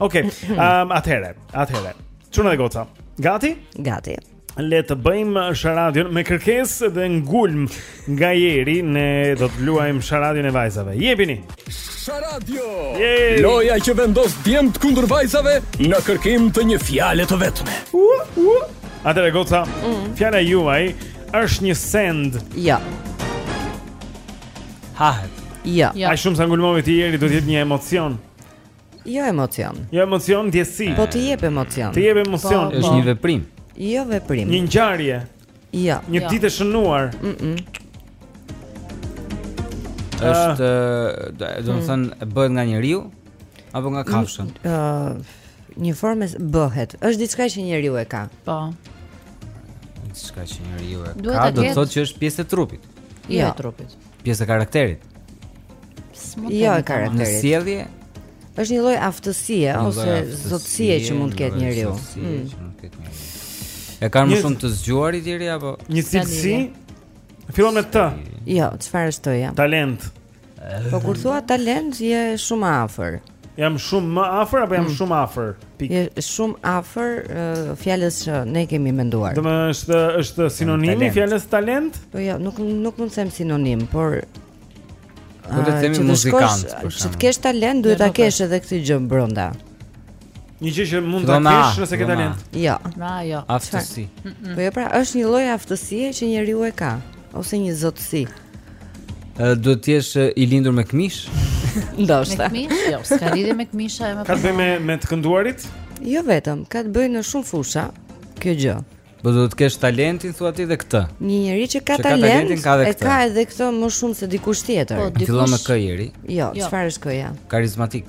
Okej, um, atëherë, atëherë. Çuna e goca. Gati? Gati. Le të bëjmë sharadion me kërkesë dhe ngulm nga jeri ne do të luajmë sharadion e vajzave. Jepini. Sharadio. Yay. Loja që vendos djemtë kundër vajzave në kërkim të një fjale të vetme. Uh, uh. Atëre goca, mm. fjala juaj është një send. Jo. Hahet. Jo. Ja. Jo. Ai shumë sa ngulmove ti jeri do të jetë një emocion. Jo emocion. Jo emocion, ndjesi. Po të jep emocion. Të jep emocion. Po, është po. një veprim. Jo veprim. Një ngjarje. Jo. Një ditë e shënuar. Mhm. -mm. Është, ah. domethënë, bëhet nga njeriu apo nga kafshë? Ëh, Një formë bëhet. Është diçka që njeriu e ka. Po. Diçka që njeriu e ka, do të thotë që është pjesë e trupit. Jo, jo. e trupit. Pjesë e karakterit. Jo, e karakterit. Në sjellje është një lloj aftësie ose zotësie që mund të ketë njeriu. Mm. E kanë më shumë të zgjuarit jeri apo një cilësi? Fillon me T. Jo, çfarë është T-ja? Talent. Po kur thua talent je shumë afër. Jam shumë më afër apo jam mm. shumë afër? Pik. Je shumë afër uh, fjalës që ne kemi menduar. Domethënë është është sinonim i fjalës talent? Po jo, nuk nuk mund të them sinonim, por Po të themi muzikant, por shumë. Që të kesh talent duhet ta kesh edhe këtë gjë brenda. Një gjë që mund ta kesh nëse ke talent. Jo. Na jo. Aftësi. Po jo pra, është një lloj aftësie që njeriu e ka ose një zotësi. Ë duhet të jesh i lindur me këmish? Ndoshta. Me këmish? Jo, s'ka lidhje me këmishën më. Ka të bëjë me me të kënduarit? Jo vetëm, ka të bëjë në shumë fusha kjo gjë. Po duhet të kesh talentin thua ti dhe këtë. Një njeri që ka talent e ka edhe këtë më shumë se dikush tjetër. Po fillon me K jeri? Jo, jo. çfarë është K-ja? Karizmatik.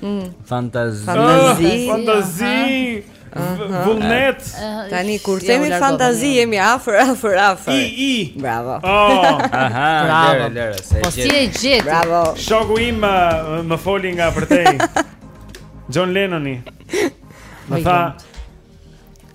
Mm. Fantazi. Fantazi. Fantazi. Vullnet. Tani kur themi fantazi jemi afër afër afër. I i. Bravo. Oh. Aha. Bravo. Lëre, se po si e gjet. Bravo. Shoku im më foli nga përtej. John Lennoni. Më tha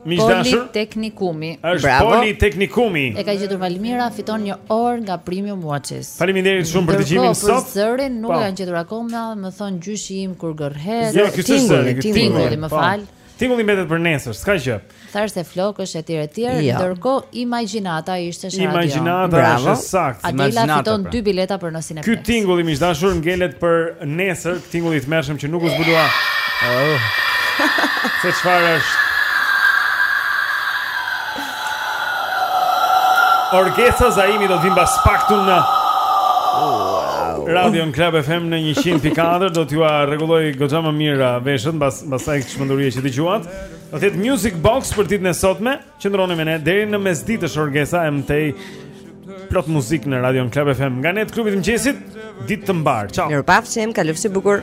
Miq të dashur Teknikumi. Bravo. Politeknikumi. E ka gjetur Valmira, fiton një orë nga Premium Watches. Faleminderit shumë për dëgjimin sot. Për zërin nuk po. e kanë gjetur akoma, më thon gjyshi im kur gërhet. Jo, ky është zëri, ky tingulli, më po. fal. Tingulli mbetet për nesër, s'ka gjë. Thash se flokësh etj etj, jo. ndërkohë imagjinata ishte sharadio. Imagjinata është saktë, imagjinata. Atila fiton pra. dy bileta për në Në Ky tingull i imi dashur ngelet për nesër, tingull i tmerrshëm që nuk u zbulua. Oh. Se çfarë është? Orgesa Zaimi do të vijë pas pak këtu në Wow. Radion Klab FM në 100.4 Do t'jua rregullojë goxha më mirë veshët Mbas, mbas asaj kësaj çmendurie që dëgjuat Do të jetë Music Box për ditën e sotme Qëndroni me ne deri në mesditë është Orgesa e më tej plot muzikë në Radion Club FM. Nga ne të klubit të mëngjesit, ditë të mbarë. Ciao. Mirupafshim, kalofshi bukur.